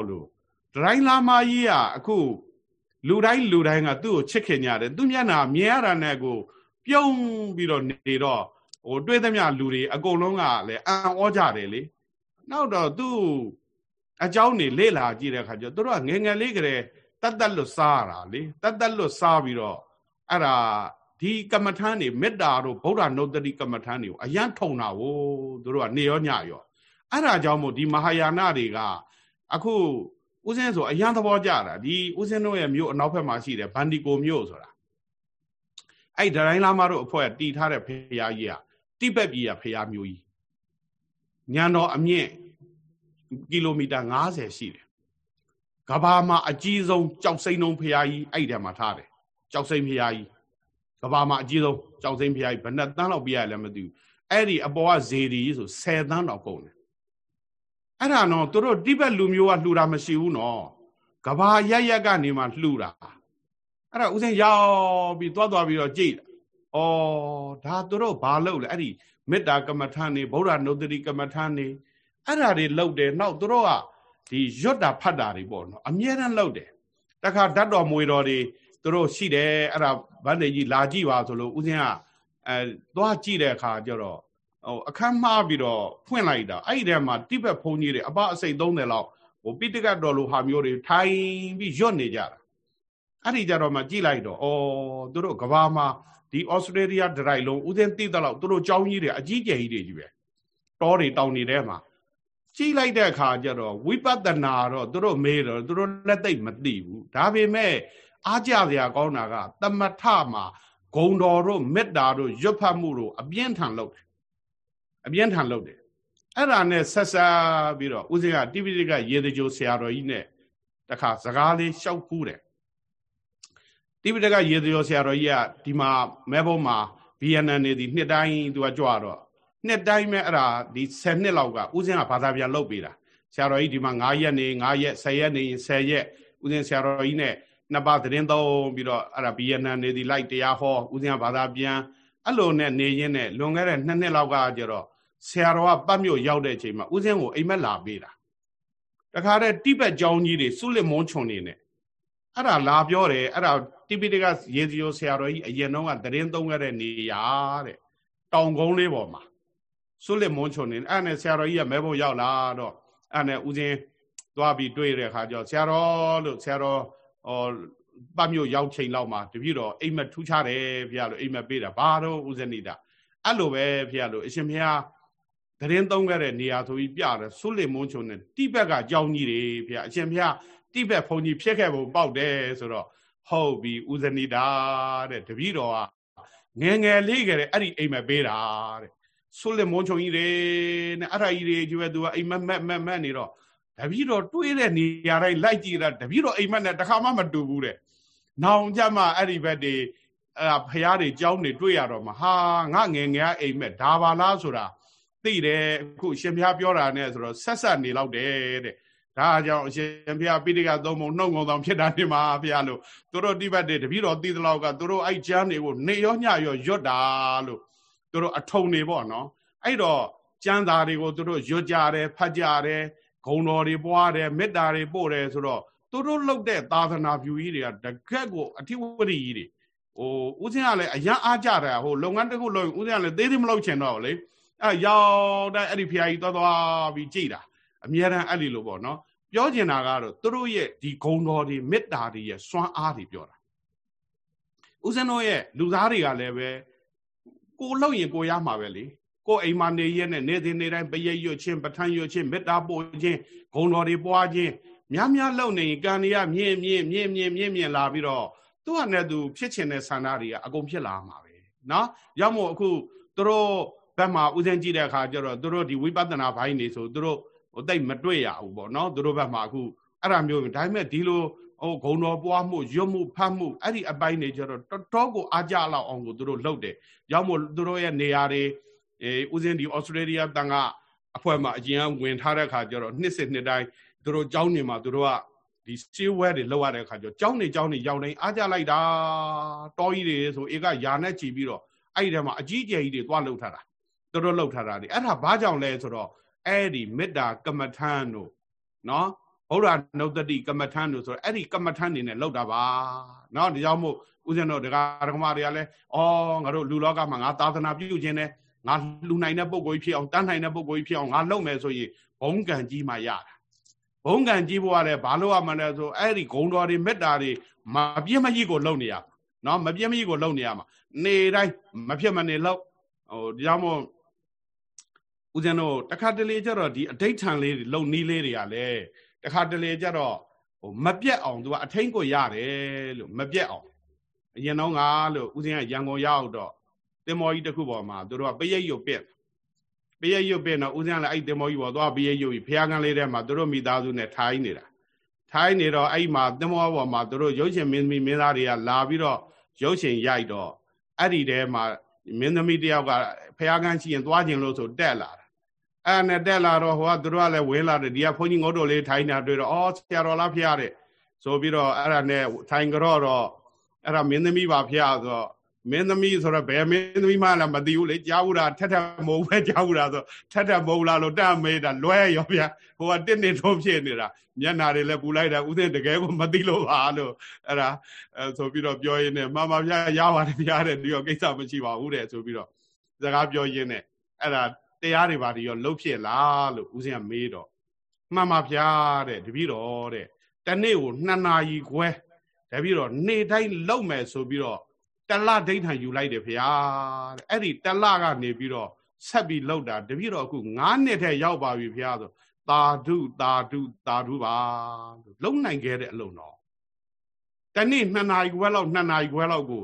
လို့ဒတိုင်းလာမကြီးကအခု လူတိုင်းလူတိုင်းကသူ့ကိုချစ်ခင်ကြတယ်သူမျက်နှာမြင်ရတာနဲ့ကိုပြုံးပြီးတော့နေတော့ဟိုတွေးသမျှလူတွေအကုန်လုံးကလည်းအံ့ဩကြတယ်လေနောက်တော့သူ့အเจ้าနေလေ့လာကြည့်တဲ့အခါကျတော့သူတို့ကငငယ်လေးကလေးတတ်တတ်လွတ်စားတာလေတတ်တတ်လွတ်စားပြီးတော့အဲ့ဒါဒီကမ္မထမ်းနေမေတ္တာတို့ဗုဒ္ဓနုတ္တိကမ္မထမ်းတွေကိုအယံထုံတာကိုသူတို့ကနေရောညရောအဲ့ဒါကြောင့်မို့ဒီမဟာယာနတွေကအခု ဦးစင်းဆိုအရန်သဘောကြတာဒီဦးစင်းတို့ရဲ့မြို့အနောက်ဘက်မှာရှိတယ်ဗန္ဒီကိုမြို့ဆိုတာအဲ့ဒတိုင်းလာမတို့အဖွဲ့တီထားတဲ့ဖရာကြီးကတိဘက်ပြည်ကဖရာမျိုးကြီးညံတော်အမြင့်ကီလိုမီတာ90ရှိတယ်ကဘာမှာအကြီးဆုံးကြောက်စိမ့်နှုံဖရာကြီးအဲ့ထဲမှာထားတယ်ကြောက်စိမ့်ဖရာကြီးကဘာမှာအကြီးဆုံးကြောက်စိမ့်ဖရာကြီးဘယ်နှတန်းလောက်ပြရလဲမသိဘူးအဲ့ဒီအပေါ်ကဇေဒီဆို10တန်းတော့ကုန်တယ် အဲ့ဒါတော့သူတို့တိဘက်လူမျိုးကလှူတာမရှိဘူးနော်ကဘာရရက်ကနေမှလှူတာအဲ့ဒါဦးစင်းရောက်ပြီးသွားသွားပြီးတော့ကြည့်ဩဒါသူတို့ဘာလုပ်လဲအဲ့ဒီမေတ္တာကမ္မထာနေဗုဒ္ဓနုဒတိကမ္မထာနေအဲ့ဒါတွေလုပ်တယ်နောက်သူတို့ကဒီရွတ်တာဖတ်တာတွေပေါ့နော်အမြဲတမ်းလုပ်တယ်တခါဓာတ်တော်မွေတော်တွေသူတို့ရှိတယ်အဲ့ဒါဗန်းနေကြီးလာကြည့်ပါဆိုလို့ဦးစင်းကအဲသွားကြည့်တဲ့အခါကျတော့ ဟိုအခန်းမှားပြီးတော့ဖွင့်လိုက်တာအဲ့ဒီထဲမှာတိဘက်ဘုန်းကြီးတွေအပအစိတ်30လောက်ဟိုပိဋကတ်တော်လိုဟာမျိုးတွေထိုင်ပြီးရွတ်နေကြတာအဲ့ဒီကြတော့မှကြည့်လိုက်တော့ဩသူတို့ကဘာမှာဒီဩစတြေးလျဒရိုက်လုံးဦးစင်းသိတဲ့လောက်သူတို့ចောင်းကြီးတွေအကြီးကျယ်ကြီးတွေကြီးပဲတောတွေတောင်တွေထဲမှာကြည့်လိုက်တဲ့အခါကျတော့ဝိပဿနာတော့သူတို့မေးတော့သူတို့လက်သိပ်မသိဘူးဒါပေမဲ့အားကြစရာကောင်းတာကတမထမှာဂုံတော်တို့မေတ္တာတို့ရွတ်ဖတ်မှုတို့အပြင်းထန်လုပ်တယ် အပြင်းထန်လုပ်တယ်အဲ့ဒါနဲ့ဆက်စားပြီးတော့ဦးဇင်းကတိပိဋကရေတကြိုဆရာတော်ကြီးနဲ့တခါစကားလေးရှောက်ကူးတယ်တိပိဋကရေတကြိုဆရာတော်ကြီးကဒီမှာမဲဘုံမှာ VNN နေဒီနှစ်တိုင်းသူကကြွတော့နှစ်တိုင်းပဲအဲ့ဒါဒီ10နှစ်လောက်ကဦးဇင်းကဘာသာပြန်လုပ်ပေးတာဆရာတော်ကြီးဒီမှာ9ရက်နေ9ရက်10ရက်နေ10ရက်ဦးဇင်းဆရာတော်ကြီးနဲ့နှစ်ပါးသတင်းသုံးပြီးတော့အဲ့ဒါဗီယက်နမ်နေဒီလိုက်တရားဟောဦးဇင်းကဘာသာပြန်အဲ့လိုနဲ့နေရင်းနဲ့လွန်ခဲ့တဲ့နှစ်နှစ်လောက်ကကျတော့ ဆရာတော်ကပတ်မြို့ရောက်တဲ့အချိန်မှာဦးဇင်းကိုအိမ်မက်လာပေးတာတခါတည်းတိဘက်ကျောင်းကြီးတွေစုလစ်မုန်းချုံနေနဲ့အဲ့ဒါလာပြောတယ်အဲ့ဒါတိပိတကရေစီယိုဆရာတော်ကြီးအရင်တော့ကသတင်းသုံးခဲ့တဲ့နေရာတဲ့တောင်ကုန်းလေးပေါ်မှာစွလစ်မွန်းချုံနေအဲ့နဲ့ဆရာတော်ကြီးကမဲဖို့ရောက်လာတော့အဲ့နဲ့ဦးစင်းသွားပြီးတွေ့တဲ့အခါကျဆရာတော်လို့ဆရာတော်ဟောပတ်မြို့ရောက်ချိန်လောက်မှာတပြည့်တော့အိမ်မက်ထူးခြားတယ်ဖះလို့အိမ်မက်ပေးတာဘာတော့ဦးဇနီတာအဲ့လိုပဲဖះလို့အရှင်ဖះ သတင်းသုံးခဲ့တဲ့နေရာဆိုပြီးပြတယ်စွလစ်မွန်းချုံနေတိဘက်ကကြောင်းကြီးတွေဖះအရှင်ဖះတိဘက်ဘုံကြီးဖြစ်ခဲ့ဖို့ပေါက်တယ်ဆိုတော့ဟုတ်ပြီဦးဇနီတာတဲ့တပည့်တော်ကငယ်ငယ်လေးကလေးအဲ့ဒီအိမ်မက်ပေးတာတဲ့ဆွလက်မွန်ချုံကြီးတွေနဲ့အဲ့ဒါကြီးတွေကျွဲသူကအိမ်မက်မက်မက်မက်နေတော့တပည့်တော်တွေးတဲ့နေရာတိုင်းလိုက်ကြည့်တာတပည့်တော်အိမ်မက်နဲ့တခါမှမတူဘူးတဲ့နောင်ကြမှာအဲ့ဒီဘက်တွေအဲ့ဖះတွေကြောင်းတွေတွေ့ရတော့မှဟာငါငယ်ငယ်အိမ်မက်ဒါပါလားဆိုတာ သိတယ်အခုရှင်ဖះပြောတာနဲ့ဆိုတော့ဆက်ဆက်နေလောက်တယ်တဲ့ဒါကြောင့်အရှင်ဘုရားပိဋကသုံးပုံနှုတ်ငုံဆောင်ဖြစ်တာနေမှာဘုရားလို့သူတို့တိဘတ်တွေတပည့်တော်သိသလောက်ကသူတို့အဲ့ကျမ်းတွေကိုနေရောညရောရွတ်တာလို့သူတို့အထုံနေပေါ့နော်အဲ့တော့ကျမ်းစာတွေကိုသူတို့ရွတ်ကြတယ်ဖတ်ကြတယ်ဂုံတော်တွေပွားတယ်မေတ္တာတွေပို့တယ်ဆိုတော့သူတို့လှုပ်တဲ့သာသနာပြုကြီးတွေကတကက်ကိုအထီးဝရိကြီးတွေဟိုဦးစင်းကလည်းအရန်အားကြတယ်ဟိုလုပ်ငန်းတစ်ခုလုပ်ရင်ဦးစင်းကလည်းသေးသေးမလုပ်ချင်တော့ဘူးလေ အဲရောက်တိုင်းအဲ့ဒီဖျာကြီးသွားသွားပြီးကြည်တာအများရန်အဲ့ဒီလိုပေါ့နော်ပြောချင်တာကတော့သူတို့ရဲ့ဒီဂုံတော်တွေမေတ္တာတွေရဲ့စွမ်းအားတွေပြောတာဦးဇင်းတို့ရဲ့လူသားတွေကလည်းပဲကိုလှုပ်ရင်ကိုရမှာပဲလေကိုအိမ်မှာနေရက်နဲ့နေစဉ်နေတိုင်းပရိတ်ရွတ်ချင်းပဋ္ဌာန်းရွတ်ချင်းမေတ္တာပို့ချင်းဂုံတော်တွေပွားချင်းများများလှုပ်နေရင်ကံတွေကမြင့်မြင့်မြင့်မြင့်မြင့်မြင့်လာပြီးတော့သူ့ဟာနဲ့သူဖြစ်ချင်တဲ့ဆန္ဒတွေကအကုန်ဖြစ်လာမှာပဲเนาะရောက်မို့အခုသူတို့ ဘက်မှာဥစဉ်ကြည့်တဲ့အခါကျတော့သူတို့ဒီဝိပဿနာဘိုင်းနေဆိုသူတို့ဟိုတိတ်မတွေ့ရဘူးပေါ့နော်သူတို့ဘက်မှာအခုအဲ့ဒါမျိုးဒါပေမဲ့ဒီလိုဟိုဂုံတော်ပွားမှုရွတ်မှုဖတ်မှုအဲ့ဒီအပိုင်းတွေကျတော့တော်တော်ကိုအားကြလောက်အောင်ကိုသူတို့လှုပ်တယ်ရောက်မို့သူတို့ရဲ့နေရာတွေအဲဥစဉ်ဒီဩစတြေးလျတန်ကအဖွဲမှာအရင်ကဝင်ထားတဲ့ခါကျတော့နှစ်စစ်နှစ်တိုင်းသူတို့ကြောင်းနေမှာသူတို့ကဒီစီဝဲတွေလောက်ရတဲ့ခါကျတော့ကြောင်းနေကြောင်းနေရောက်နေအားကြလိုက်တာတောကြီးတွေဆိုဧကယာနဲ့ကြည်ပြီးတော့အဲ့ဒီထဲမှာအကြီးကျယ်ကြီးတွေသွားလှုပ်ထားတာ သူတို့လှုပ်ထားတာလေအဲ့ဒါဘာကြောင့်လဲဆိုတော့အဲ့ဒီမေတ္တာကမ္မထန်တို့နော်ဘုရားနုတ္တိကမ္မထန်တို့ဆိုတော့အဲ့ဒီကမ္မထန်နေနဲ့လောက်တာပါနော်ဒီကြောင့်မို့ဦးဇင်းတို့ဒကာဒကမတွေကလည်းဩငါတို့လူလောကမှာငါသာသနာပြုခြင်းနဲ့ငါလူနိုင်တဲ့ပုံကိုကြီးဖြစ်အောင်တန်းနိုင်တဲ့ပုံကိုကြီးဖြစ်အောင်ငါလုပ်မယ်ဆိုရင်ဘုံကံကြီးမှရတာဘုံကံကြီးဘုရားလည်းဘာလို့ရမလဲဆိုအဲ့ဒီဂုံတော်တွေမေတ္တာတွေမပြည့်မကြီးကိုလုပ်နေရနော်မပြည့်မကြီးကိုလုပ်နေရမှာနေတိုင်းမဖြစ်မနေလုပ်ဟိုဒီကြောင့်မို့ ဦးဇင်းတို့တခါတလေကျတော့ဒီအဋိဋ္ဌံလေးလုံနီးလေးတွေကလည်းတခါတလေကျတော့ဟိုမပြက်အောင်သူကအထိန်ကိုရတယ်လို့မပြက်အောင်အရင်တော့ငါလို့ဦးဇင်းကရန်ကုန်ရောက်တော့တင်မော်ကြီးတစ်ခုပေါ်မှာသူတို့ကပရိတ်ရုပ်ပြက်ပရိတ်ရုပ်ပြက်တော့ဦးဇင်းကလည်းအဲ့တင်မော်ကြီးပေါ်သွားပရိတ်ရုပ်ကြီးဖះကန်းလေးထဲမှာသူတို့မိသားစုနဲ့ထိုင်းနေတာထိုင်းနေတော့အဲ့မှာတင်မော်ပေါ်မှာသူတို့ရုပ်ရှင်မင်းသမီးမင်းသားတွေကလာပြီးတော့ရုပ်ရှင်ရိုက်တော့အဲ့ဒီထဲမှာမင်းသမီးတယောက်ကဖះကန်းရှိရင်သွားခြင်းလို့ဆိုတက်လာ အဲ့နဲ့တက်လာတော့ဟိုကသူတို့ကလည်းဝင်လာတယ်ဒီကဘုန်းကြီးငုတ်တော်လေးထိုင်းတာတွေ့တော့အော်ဆရာတော်လားဖျားတဲ့ဆိုပြီးတော့အဲ့ဒါနဲ့ထိုင်ကြတော့တော့အဲ့ဒါမင်းသမီးပါဖျားဆိုတော့မင်းသမီးဆိုတော့ဘယ်မင်းသမီးမှလည်းမသိဘူးလေကြားဘူးတာထက်ထက်မဟုတ်ပဲကြားဘူးတာဆိုထက်ထက်မဟုတ်လားလို့တတ်မေးတာလွဲရောဗျာဟိုကတစ်နှစ်ထုံးဖြစ်နေတာမျက်နာတွေလည်းပူလိုက်တာဥစဉ်တကယ်ကိုမသိလို့ပါလို့အဲ့ဒါဆိုပြီးတော့ပြောရင်းနဲ့မမဖျားရပါတယ်ဖျားတဲ့ဒီတော့ကိစ္စမရှိပါဘူးတဲ့ဆိုပြီးတော့စကားပြောရင်းနဲ့အဲ့ဒါ တရားတွေပါတွေရောလှုပ်ဖြစ်လားလို့ဦးဇင်းကမေးတော့မှန်ပါဗျာတဲ့တပည့်တော်တဲ့တနေ့ကိုနှစ်နာရီခွဲတပည့်တော်နေ့တိုင်းလှုပ်မယ်ဆိုပြီးတော့တလဒိဋ္ဌံယူလိုက်တယ်ဗျာတဲ့အဲ့ဒီတလကနေပြီးတော့ဆက်ပြီးလှုပ်တာတပည့်တော်အခု9နှစ်ထဲရောက်ပါပြီဗျာဆိုသာဓုသာဓုသာဓုပါလို့လုံနိုင်ခဲ့တဲ့အလုံးတော့တနေ့2နာရီခွဲလောက်2နာရီခွဲလောက်ကို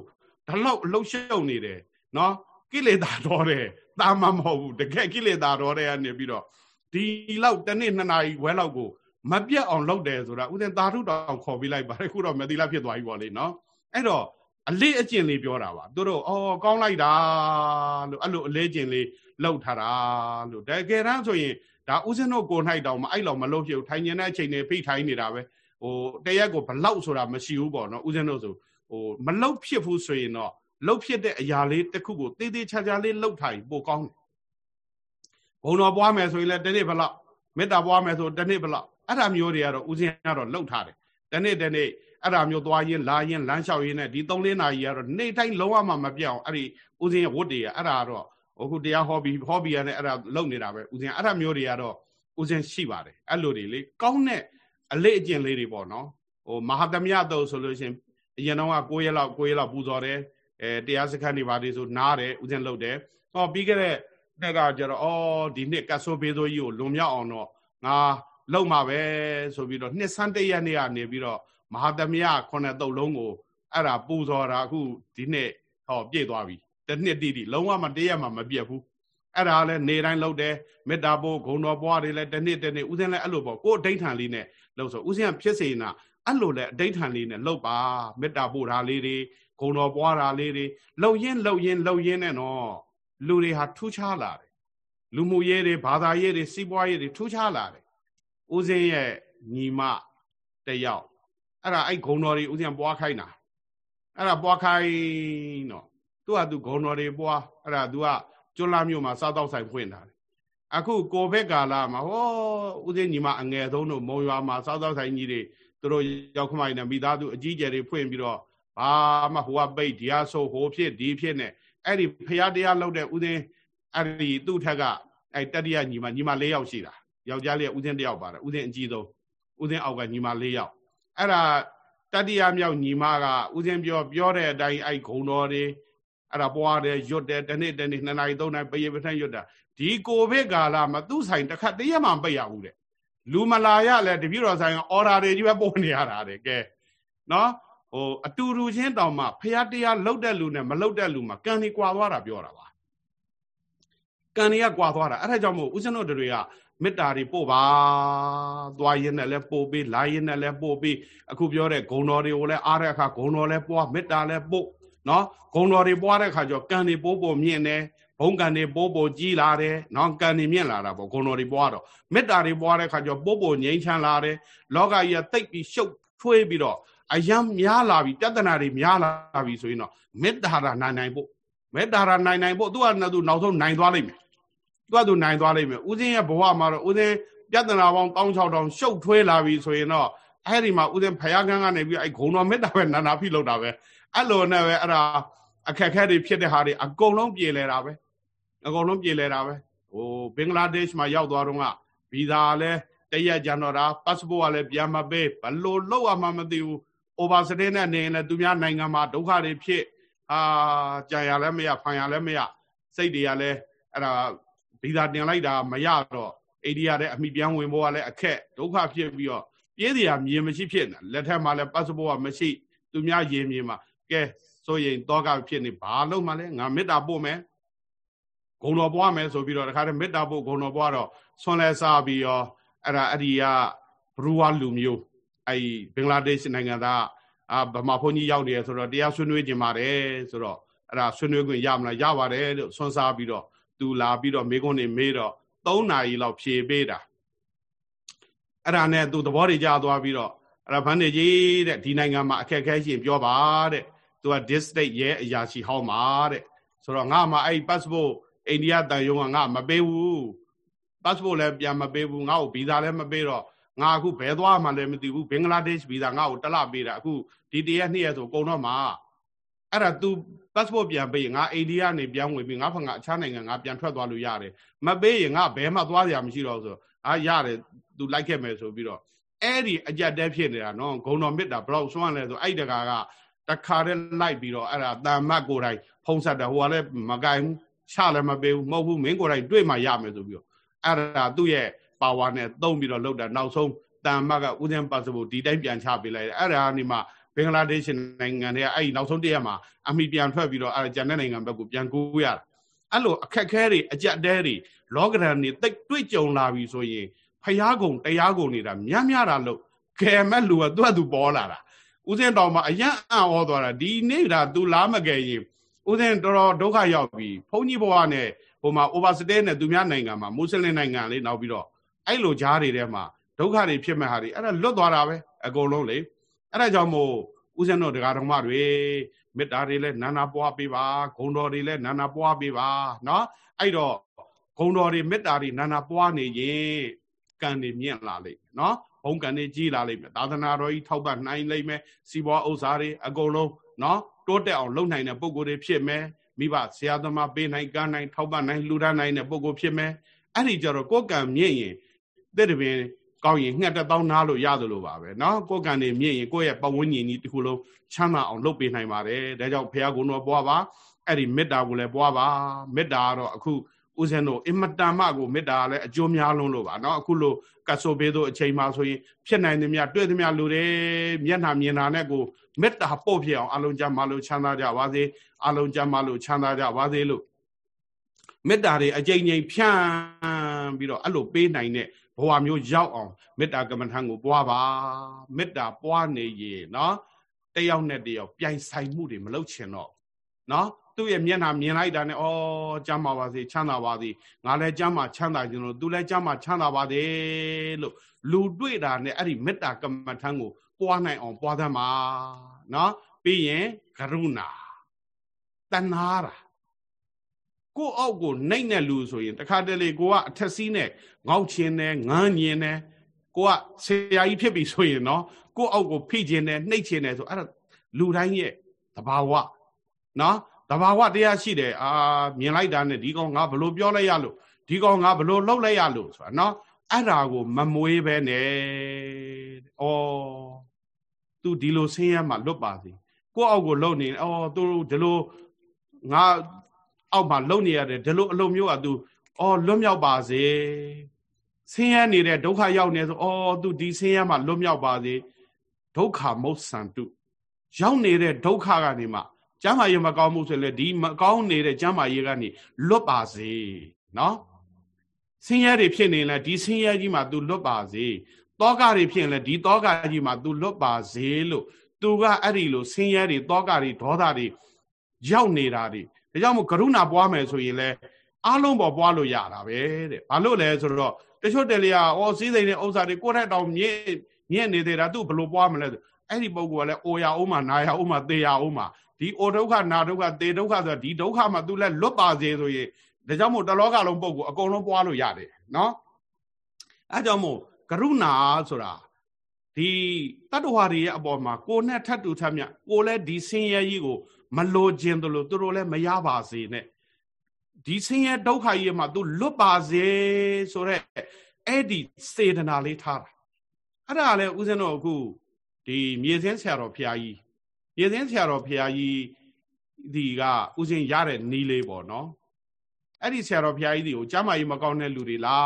ဒါလောက်အလှုပ်ရှုပ်နေတယ်နော်ကိလေသာတော်တယ် တာမမဟုတ်ဘူးတကယ်ကိလေသာတော်တဲ့ကနေပြီးတော့ဒီလောက်တနေ့နှစ်နာရီခွဲလောက်ကိုမပြတ်အောင်လုပ်တယ်ဆိုတာဥစဉ်သာဓုတောင်ခေါ်ပြီးလိုက်ပါတယ်ခုတော့မတိလာဖြစ်သွားပြီပေါ့လေနော်အဲ့တော့အလေးအကျင့်လေးပြောတာပါသူတို့အော်ကောင်းလိုက်တာလို့အဲ့လိုအလေးကျင့်လေးလောက်ထားတာလို့တကယ်တမ်းဆိုရင်ဒါဥစဉ်တို့ကို၌တောင်မအဲ့လောက်မလုပ်ဖြစ်ဘူးထိုင်နေတဲ့အချိန်တွေဖိထိုင်နေတာပဲဟိုတရက်ကိုဘလောက်ဆိုတာမရှိဘူးပေါ့နော်ဥစဉ်တို့ဆိုဟိုမလောက်ဖြစ်ဘူးဆိုရင်တော့ လောက်ဖြစ်တဲ့အရာလေးတစ်ခုကိုတေးသေးချာချာလေးလောက်ထားရင်ပိုကောင်းတယ်ဘုံတော်ပွားမယ်ဆိုရင်လည်းတနေ့ဘလောက်မေတ္တာပွားမယ်ဆိုတနေ့ဘလောက်အဲ့ဒါမျိုးတွေကတော့ဥစဉ်ကတော့လောက်ထားတယ်တနေ့တနေ့အဲ့ဒါမျိုးသွားရင်လာရင်လမ်းလျှောက်ရင်းနဲ့ဒီ3လနာရီကတော့နေ့တိုင်းလုံးဝမှမပြောင်းအဲ့ဒီဥစဉ်ရဲ့ဝတ်တွေကအဲ့ဒါတော့အခုတရားဟောပြီးဟောပြီးရတဲ့အဲ့ဒါလုံနေတာပဲဥစဉ်အဲ့ဒါမျိုးတွေကတော့ဥစဉ်ရှိပါတယ်အဲ့လိုတွေလေကောင်းတဲ့အလေးအကျင့်လေးတွေပေါ့နော်ဟိုမဟာသမယတုတ်ဆိုလို့ရှိရင်အရင်တော့က9ရက်လောက်9ရက်လောက်ပူဇော်တယ် အဲတရားစခန်းတွေပါတွေဆိုနားတယ်ဥစဉ်လုပ်တယ်ဟောပြီးခဲ့တဲ့နှစ်ကကျတော့အော်ဒီနှစ်ကတ်ဆိုးပေးစိုးကြီးကိုလွန်မြောက်အောင်တော့ငါလုံမှာပဲဆိုပြီးတော့နှစ်ဆန်းတရက်နေ့ကနေပြီးတော့မဟာသမယခုနှစ်တုတ်လုံးကိုအဲ့ဒါပူဇော်တာအခုဒီနှစ်ဟောပြည့်သွားပြီတစ်နှစ်တိတိလုံးဝမတရက်မှမပြတ်ဘူးအဲ့ဒါလည်းနေတိုင်းလုပ်တယ်မေတ္တာပို့ဂုံတော်ပွားတွေလည်းတစ်နှစ်တစ်နှစ်ဥစဉ်လည်းအဲ့လိုပေါ့ကိုယ်အဋိဌာန်လေးနဲ့လှုပ်ဆိုဥစဉ်ကဖြစ်စေနာအဲ့လိုလည်းအဋိဌာန်လေးနဲ့လှုပ်ပါမေတ္တာပို့တာလေးတွေ ဂုံတော်ပွားတာလေးတွေလှုပ်ရင်းလှုပ်ရင်းလှုပ်ရင်းနဲ့နော်လူတွေဟာထူးခြားလာတယ်လူမှုရေးတွေဘာသာရေးတွေစီးပွားရေးတွေထူးခြားလာတယ်ဥစဉ်ရဲ့ညီမတယောက်အဲ့ဒါအဲ့ဂုံတော်တွေဥစဉ်ပွားခိုင်းတာအဲ့ဒါပွားခိုင်းတော့သူကသူဂုံတော်တွေပွားအဲ့ဒါသူကကျွလာမြို့မှာစားတော့ဆိုင်ဖွင့်တာအခုကိုဘက်ကာလာမှာဟောဥစဉ်ညီမအငယ်ဆုံးတို့မုံရွာမှာစားတော့ဆိုင်ကြီးတွေသူတို့ရောက်ခမိုင်နဲ့မိသားစုအကြီးကျယ်တွေဖွင့်ပြီးတော့ ဘာမှဟိုကပိတ်ဒီဟာဆိုဟိုဖြစ်ဒီဖြစ်နဲ့အဲ့ဒီဖရာတရားလောက်တဲ့ဥစဉ်အဲ့ဒီသူ့ထက်ကအဲ့တတိယညီမညီမ၄ယောက်ရှိတာယောက်ျားလေးကဥစဉ်တယောက်ပါတယ်ဥစဉ်အကြီးဆုံးဥစဉ်အောက်ကညီမ၄ယောက်အဲ့ဒါတတိယမြောက်ညီမကဥစဉ်ပြောပြောတဲ့အတိုင်းအဲ့ဂုံတော်တွေအဲ့ဒါပွားတယ်ရွတ်တယ်တနေ့တနေ့နှစ်နာရီသုံးနာရီပရေပထန်ရွတ်တာဒီကိုဗစ်ကာလမှာသူ့ဆိုင်တစ်ခါတရက်မှမပိတ်ရဘူးတဲ့လူမလာရလဲတပြည့်တော်ဆိုင်အော်ဒါတွေကြီးပဲပို့နေရတာတဲ့ကဲနော် ဟိုအတူတူချင်းတောင်မှဖះတရားလှုပ်တဲ့လူနဲ့မလှုပ်တဲ့လူမှာကံဒီကွာသွားတာပြောတာပါကံတွေကကွာသွားတာအဲ့ဒါကြောင့်မို့ဦးဇင်းတို့တွေကမေတ္တာတွေပို့ပါသွားရင်းနဲ့လည်းပို့ပြီးလာရင်းနဲ့လည်းပို့ပြီးအခုပြောတဲ့ဂုံတော်တွေကိုလည်းအားတဲ့အခါဂုံတော်လည်းပွားမေတ္တာလည်းပို့နော်ဂုံတော်တွေပွားတဲ့အခါကျတော့ကံတွေပို့ပို့မြင့်တယ်ဘုံကံတွေပို့ပို့ကြီးလာတယ်နော်ကံတွေမြင့်လာတာပေါ့ဂုံတော်တွေပွားတော့မေတ္တာတွေပွားတဲ့အခါကျတော့ပို့ပို့ငြိမ်းချမ်းလာတယ်လောကကြီးကတိတ်ပြီးရှုပ်ထွေးပြီးတော့ အယံများလာပြီပြဿနာတွေများလာပြီဆိုရင်တော့မေတ္တာရနိုင်နိုင်ဖို့မေတ္တာရနိုင်နိုင်ဖို့သူကနောက်သူနောက်ဆုံးနိုင်သွားလိမ့်မယ်သူကသူနိုင်သွားလိမ့်မယ်ဦးစင်းရဲ့ဘဝမှာတော့ဦးစင်းပြဿနာပေါင်း16000ရှုပ်ထွေးလာပြီဆိုရင်တော့အဲ့ဒီမှာဦးစင်းဖယားကန်းကနေပြီးအဲ့ဂုံတော်မေတ္တာပဲနာနာဖိလောက်တာပဲအဲ့လိုနဲ့ပဲအဲ့ဒါအခက်ခဲတွေဖြစ်တဲ့ဟာတွေအကုန်လုံးပြေလဲတာပဲအကုန်လုံးပြေလဲတာပဲဟိုဘင်္ဂလားဒေ့ရှ်မှာရောက်သွားတော့ကဗီဇာလည်းတရက်ကြံတော့တာ passport ကလည်းပြန်မပေးဘလို့လောက်အောင်မှမသိဘူး over stay နဲ့နေရင်လည်းသူများနိုင်ငံမှာဒုက္ခတွေဖြစ်အာကြာရလည်းမရဖန်ရလည်းမရစိတ်တွေကလည်းအဲ့ဒါဗီဇာတင်လိုက်တာမရတော့အိန္ဒိယတဲ့အမိပြန်ဝင်ဖို့ကလည်းအခက်ဒုက္ခဖြစ်ပြီးတော့ပြေးစရာမြေမရှိဖြစ်နေလက်ထက်မှာလည်း passport ကမရှိသူများရေမြေမှာကဲဆိုရင်တောကဖြစ်နေဘာလို့မှလဲငါမေတ္တာပို့မယ်ဂုံတော်ပွားမယ်ဆိုပြီးတော့တခါတည်းမေတ္တာပို့ဂုံတော်ပွားတော့ဆွန်လဲစားပြီးရောအဲ့ဒါအဲ့ဒီကဘရူဝါလူမျိုး အဲ့ဘင်္ဂလားဒေ့ရှ်နိုင်ငံသားအာဗမာဘုန်းကြီးရောက်နေရဆိုတော့တရားဆွေးနွေးကြပါတယ်ဆိုတော့အဲ့ဒါဆွေးနွေးခွင့်ရမလားရပါတယ်လို့ဆွန်စားပြီးတော့သူလာပြီးတော့မိကုန်းနေမေးတော့3နာရီလောက်ဖြေပေးတာအဲ့ဒါနဲ့သူသဘောတွေကြားသွားပြီးတော့အဲ့ဒါဖန်နေကြီးတဲ့ဒီနိုင်ငံမှာအခက်အခဲရှိရင်ပြောပါတဲ့သူက district ရဲ့အရာရှိဟောင်းပါတဲ့ဆိုတော့ငါမှအဲ့ passport အိန္ဒိယတန်ယုံကငါမပေးဘူး passport လည်းပြန်မပေးဘူးငါ့ကိုဗီဇာလည်းမပေးတော့ ငါအခုဘယ်သွားမှလည်းမသိဘူးဘင်္ဂလားဒေ့ရှ်ဗီဇာငါ့ကိုတလပေးတာအခုဒီတရက်နှစ်ရက်ဆိုကုန်တော့မှာအဲ့ဒါ तू passport ပြန်ပေးရင်ငါအိန္ဒိယနေပြန်ဝင်ပြီးငါဖငါအခြားနိုင်ငံငါပြန်ထွက်သွားလို့ရတယ်မပေးရင်ငါဘယ်မှသွားရမရှိတော့ဆိုအာရတယ် तू လိုက်ခဲ့မယ်ဆိုပြီးတော့အဲ့ဒီအကြက်တဲဖြစ်နေတာနော်ဂုံတော်မေတ္တာဘလောက်စွန့်လဲဆိုအဲ့တကာကတခါတည်းလိုက်ပြီးတော့အဲ့ဒါတာမတ်ကိုယ်တိုင်ဖုံးဆက်တယ်ဟိုကလည်းမကင်ဘူးချလည်းမပေးဘူးမဟုတ်ဘူးမင်းကိုယ်တိုင်တွေ့မှရမယ်ဆိုပြီးတော့အဲ့ဒါသူ့ရဲ့ ပါဝါနဲ့သုံးပြီးတော့လောက်တာနောက်ဆုံးတန်မတ်ကဦးဇင်းပါစဖို့ဒီတိုင်းပြန်ချပေးလိုက်တယ်အဲ့ဒါကနေမှဘင်္ဂလားဒေ့ရှ်နိုင်ငံတွေကအဲ့ဒီနောက်ဆုံးတရက်မှာအမိပြန်ထွက်ပြီးတော့အဲ့ကျန်တဲ့နိုင်ငံဘက်ကိုပြန်ကူးရတာအဲ့လိုအခက်ခဲတွေအကြက်တဲတွေလောကဓာတ်တွေတိတ်တွေ့ကြုံလာပြီဆိုရင်ဖျားကုံတရားကုံနေတာမြတ်မြတာလို့ခဲမဲ့လူကသူ့အတူပေါ်လာတာဦးစင်းတော်မှာအယံအံ့ဩသွားတာဒီနေ့ဒါ तू လားမကယ်ရင်ဦးစင်းတော်တော်ဒုက္ခရောက်ပြီဘုန်းကြီးဘဝနဲ့ဟိုမှာ overstay နဲ့သူများနိုင်ငံမှာမွတ်စလင်နိုင်ငံလေးနောက်ပြီးတော့ အဲ့လိုကြားတွေထဲမှာဒုက္ခတွေဖြစ်မဲ့ဟာတွေအဲ့ဒါလွတ်သွားတာပဲအကုန်လုံးလေအဲ့ဒါကြောင့်မို့ဦးဇင်းတို့တရားတော်မတွေမေတ္တာတွေလည်းနာနာပွားပေးပါဂုံတော်တွေလည်းနာနာပွားပေးပါเนาะအဲ့တော့ဂုံတော်တွေမေတ္တာတွေနာနာပွားနေရင်ကံတွေမြင့်လာလိမ့်เนาะဘုံကံတွေကြီးလာလိမ့်မယ်သာသနာတော်ကြီးထောက်ပံ့နိုင်လိမ့်မယ်စီးပွားဥစ္စာတွေအကုန်လုံးเนาะတိုးတက်အောင်လုပ်နိုင်တဲ့ပုံကိုယ်တွေဖြစ်မယ်မိဘဆရာသမားပေးနိုင်ကမ်းနိုင်ထောက်ပံ့နိုင်လှူဒါန်းနိုင်တဲ့ပုံကိုယ်ဖြစ်မယ်အဲ့ဒီကြတော့ကိုယ်ကံမြင့်ရင် တဲ့တပင်ကောင်းရင်ငှက်တစ်တောင်းနားလို့ရသလိုပါပဲเนาะကိုယ်ကံနေမြင့်ရင်ကိုယ့်ရဲ့ပဝန်းကျင်ကြီးတစ်ခုလုံးချမ်းသာအောင်လုပ်ပေးနိုင်ပါတယ်ဒါကြောင့်ဘုရားကုံတော်ပွားပါအဲ့ဒီမေတ္တာကိုလည်းပွားပါမေတ္တာကတော့အခုဦးဇင်းတို့အင်မတန်မှကိုမေတ္တာလည်းအကျိုးများလုံးလို့ပါเนาะအခုလိုကတ်ဆိုပေးသောအချိန်မှဆိုရင်ဖြစ်နိုင်သမျှတွေ့သမျှလူတွေမျက်နှာမြင်တာနဲ့ကိုမေတ္တာပို့ဖြစ်အောင်အလုံးကြမ်းမလို့ချမ်းသာကြပါစေအလုံးကြမ်းမလို့ချမ်းသာကြပါစေလို့မေတ္တာတွေအကြိမ်ကြိမ်ဖြန့်ပြီးတော့အဲ့လိုပေးနိုင်တဲ့ ဘဝမျိုးရောက်အောင်မေတ္တာကမ္မထံကိုပွားပါမေတ္တာပွားနေရင်နော်တယောက်နဲ့တယောက်ပြိုင်ဆိုင်မှုတွေမလုပ်ချင်တော့နော်သူ့ရဲ့မျက်နှာမြင်လိုက်တာနဲ့ဩကျမ်းပါပါစေချမ်းသာပါစေငါလည်းကျမ်းမာချမ်းသာခြင်းလို့သူလည်းကျမ်းမာချမ်းသာပါစေလို့လူတွေ့တာနဲ့အဲ့ဒီမေတ္တာကမ္မထံကိုပွားနိုင်အောင်ပွားသမှာနော်ပြီးရင်ကရုဏာတဏှာတာ ကိုအောက်ကိုနှိမ့်တဲ့လူဆိုရင်တခါတလေကိုကအထက်စီးနဲ့ငေါက်ချင်းနဲ့ငန်းညင်နဲ့ကိုကဆရာကြီးဖြစ်ပြီဆိုရင်နော်ကိုအောက်ကိုဖိခြင်းနဲ့နှိမ့်ခြင်းနဲ့ဆိုအဲ့ဒါလူတိုင်းရဲ့သဘာဝနော်တဘာဝတရားရှိတယ်အာမြင်လိုက်တာနဲ့ဒီကောင်ငါဘလို့ပြောလိုက်ရလို့ဒီကောင်ငါဘလို့လှုပ်လိုက်ရလို့ဆိုတာနော်အဲ့ဒါကိုမမွေးပဲနဲ့ဩသူဒီလိုဆင်းရဲမှလွတ်ပါစေကိုယ့်အောက်ကိုလှုပ်နေဩသူဒီလိုငါ အောက်မှာလှုပ်နေရတယ်ဒီလိုအလုံးမျိုးကသူဩလွတ်မြောက်ပါစေဆင်းရဲနေတဲ့ဒုက္ခရောက်နေဆိုဩသူဒီဆင်းရဲမှလွတ်မြောက်ပါစေဒုက္ခမုတ်ဆန်တုရောက်နေတဲ့ဒုက္ခကနေမှကျမ်းမာရေးမကောင်းမှုဆိုရင်ဒီမကောင်းနေတဲ့ကျမ်းမာရေးကနေလွတ်ပါစေနော်ဆင်းရဲတွေဖြစ်နေလဲဒီဆင်းရဲကြီးမှာ तू လွတ်ပါစေတောကတွေဖြစ်ရင်လဲဒီတောကကြီးမှာ तू လွတ်ပါစေလို့ तू ကအဲ့ဒီလိုဆင်းရဲတွေတောကတွေဒေါသတွေရောက်နေတာတွေ ဒါကြောင့်မို့ကရုဏာပွားမယ်ဆိုရင်လဲအားလုံးပေါ်ပွားလို့ရတာပဲတဲ့ဘာလို့လဲဆိုတော့တချို့တယ်လျာဩစည်းစိမ်တဲ့ဥစ္စာတွေကိုယ့်ထက်တောင်မြင့်မြင့်နေသေးတာသူ့ဘလို့ပွားမလဲအဲ့ဒီပုံကလည်းအိုရအောင်မှာနာရအောင်မှာသေရအောင်မှာဒီအိုဒုက္ခနာဒုက္ခသေဒုက္ခဆိုတာဒီဒုက္ခမှာ तू လည်းလွတ်ပါစေဆိုရင်ဒါကြောင့်မို့တလောကလုံးပုဂ္ဂိုလ်အကုန်လုံးပွားလို့ရတယ်နော်အဲကြောင့်မို့ကရုဏာဆိုတာဒီတတ္တဝါတွေရဲ့အပေါ်မှာကိုနဲ့ထပ်တူထပ်မြကိုလည်းဒီဆင်းရဲကြီးကို မလိုခြင်းတို့လို့သူတို့လည်းမရပါစေနဲ့ဒီဆင်းရဲဒုက္ခကြီးမှာ तू လွတ်ပါစေဆိုတော့အဲ့ဒီစေတနာလေးထားတာအဲ့ဒါလည်းဦးဇင်းတို့အခုဒီမြေစင်းဆရာတော်ဖရာကြီးရေစင်းဆရာတော်ဖရာကြီးဒီကဥစဉ်ရတဲ့နီးလေးပေါ့နော်အဲ့ဒီဆရာတော်ဖရာကြီးဒီကိုကျမ်းမာရေးမကောင်းတဲ့လူတွေလာ